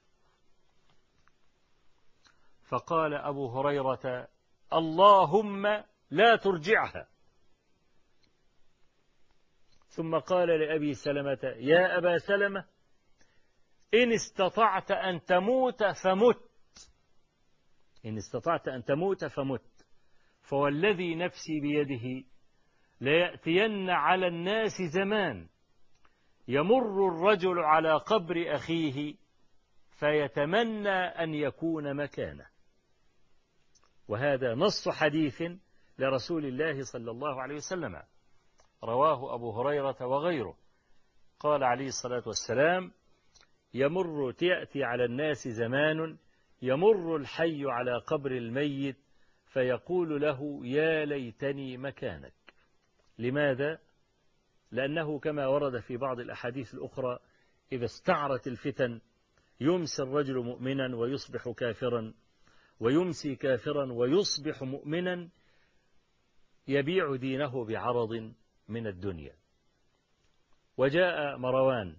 فقال أبو هريرة اللهم لا ترجعها. ثم قال لأبي سلمة يا أبا سلمة إن استطعت أن تموت فمت. إن استطعت أن تموت فمت. فوالذي نفسي بيده ليأتين على الناس زمان. يمر الرجل على قبر أخيه فيتمنى أن يكون مكانه. وهذا نص حديث لرسول الله صلى الله عليه وسلم. رواه أبو هريرة وغيره. قال عليه الصلاة والسلام يمر تأتي على الناس زمان يمر الحي على قبر الميت فيقول له يا ليتني مكانك. لماذا؟ لأنه كما ورد في بعض الأحاديث الأخرى إذا استعرت الفتن يمسي الرجل مؤمنا ويصبح كافرا ويمسي كافرا ويصبح مؤمنا يبيع دينه بعرض من الدنيا. وجاء مروان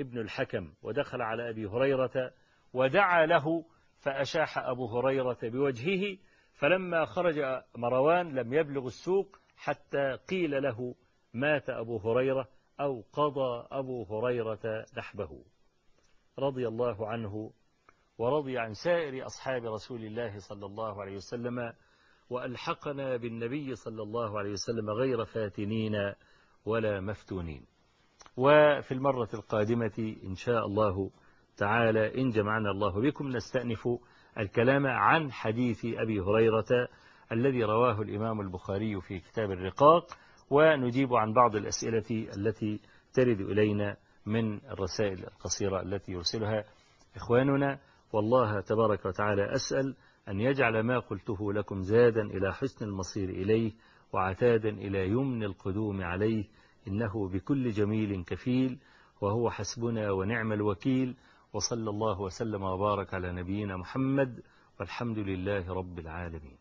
ابن الحكم ودخل على أبي هريرة ودعا له فأشاح أبو هريرة بوجهه فلما خرج مروان لم يبلغ السوق حتى قيل له مات أبو هريرة أو قضى أبو هريرة نحبه. رضي الله عنه ورضي عن سائر أصحاب رسول الله صلى الله عليه وسلم وألحقنا بالنبي صلى الله عليه وسلم غير فاتنين ولا مفتونين. وفي المرة القادمة إن شاء الله تعالى إن جمعنا الله بكم نستأنف الكلام عن حديث أبي هريرة الذي رواه الإمام البخاري في كتاب الرقاق ونجيب عن بعض الأسئلة التي ترد إلينا من الرسائل القصيرة التي يرسلها إخواننا. والله تبارك وتعالى أسأل أن يجعل ما قلته لكم زادا إلى حسن المصير إليه وعتادا إلى يمن القدوم عليه إنه بكل جميل كفيل وهو حسبنا ونعم الوكيل وصلى الله وسلم وبارك على نبينا محمد والحمد لله رب العالمين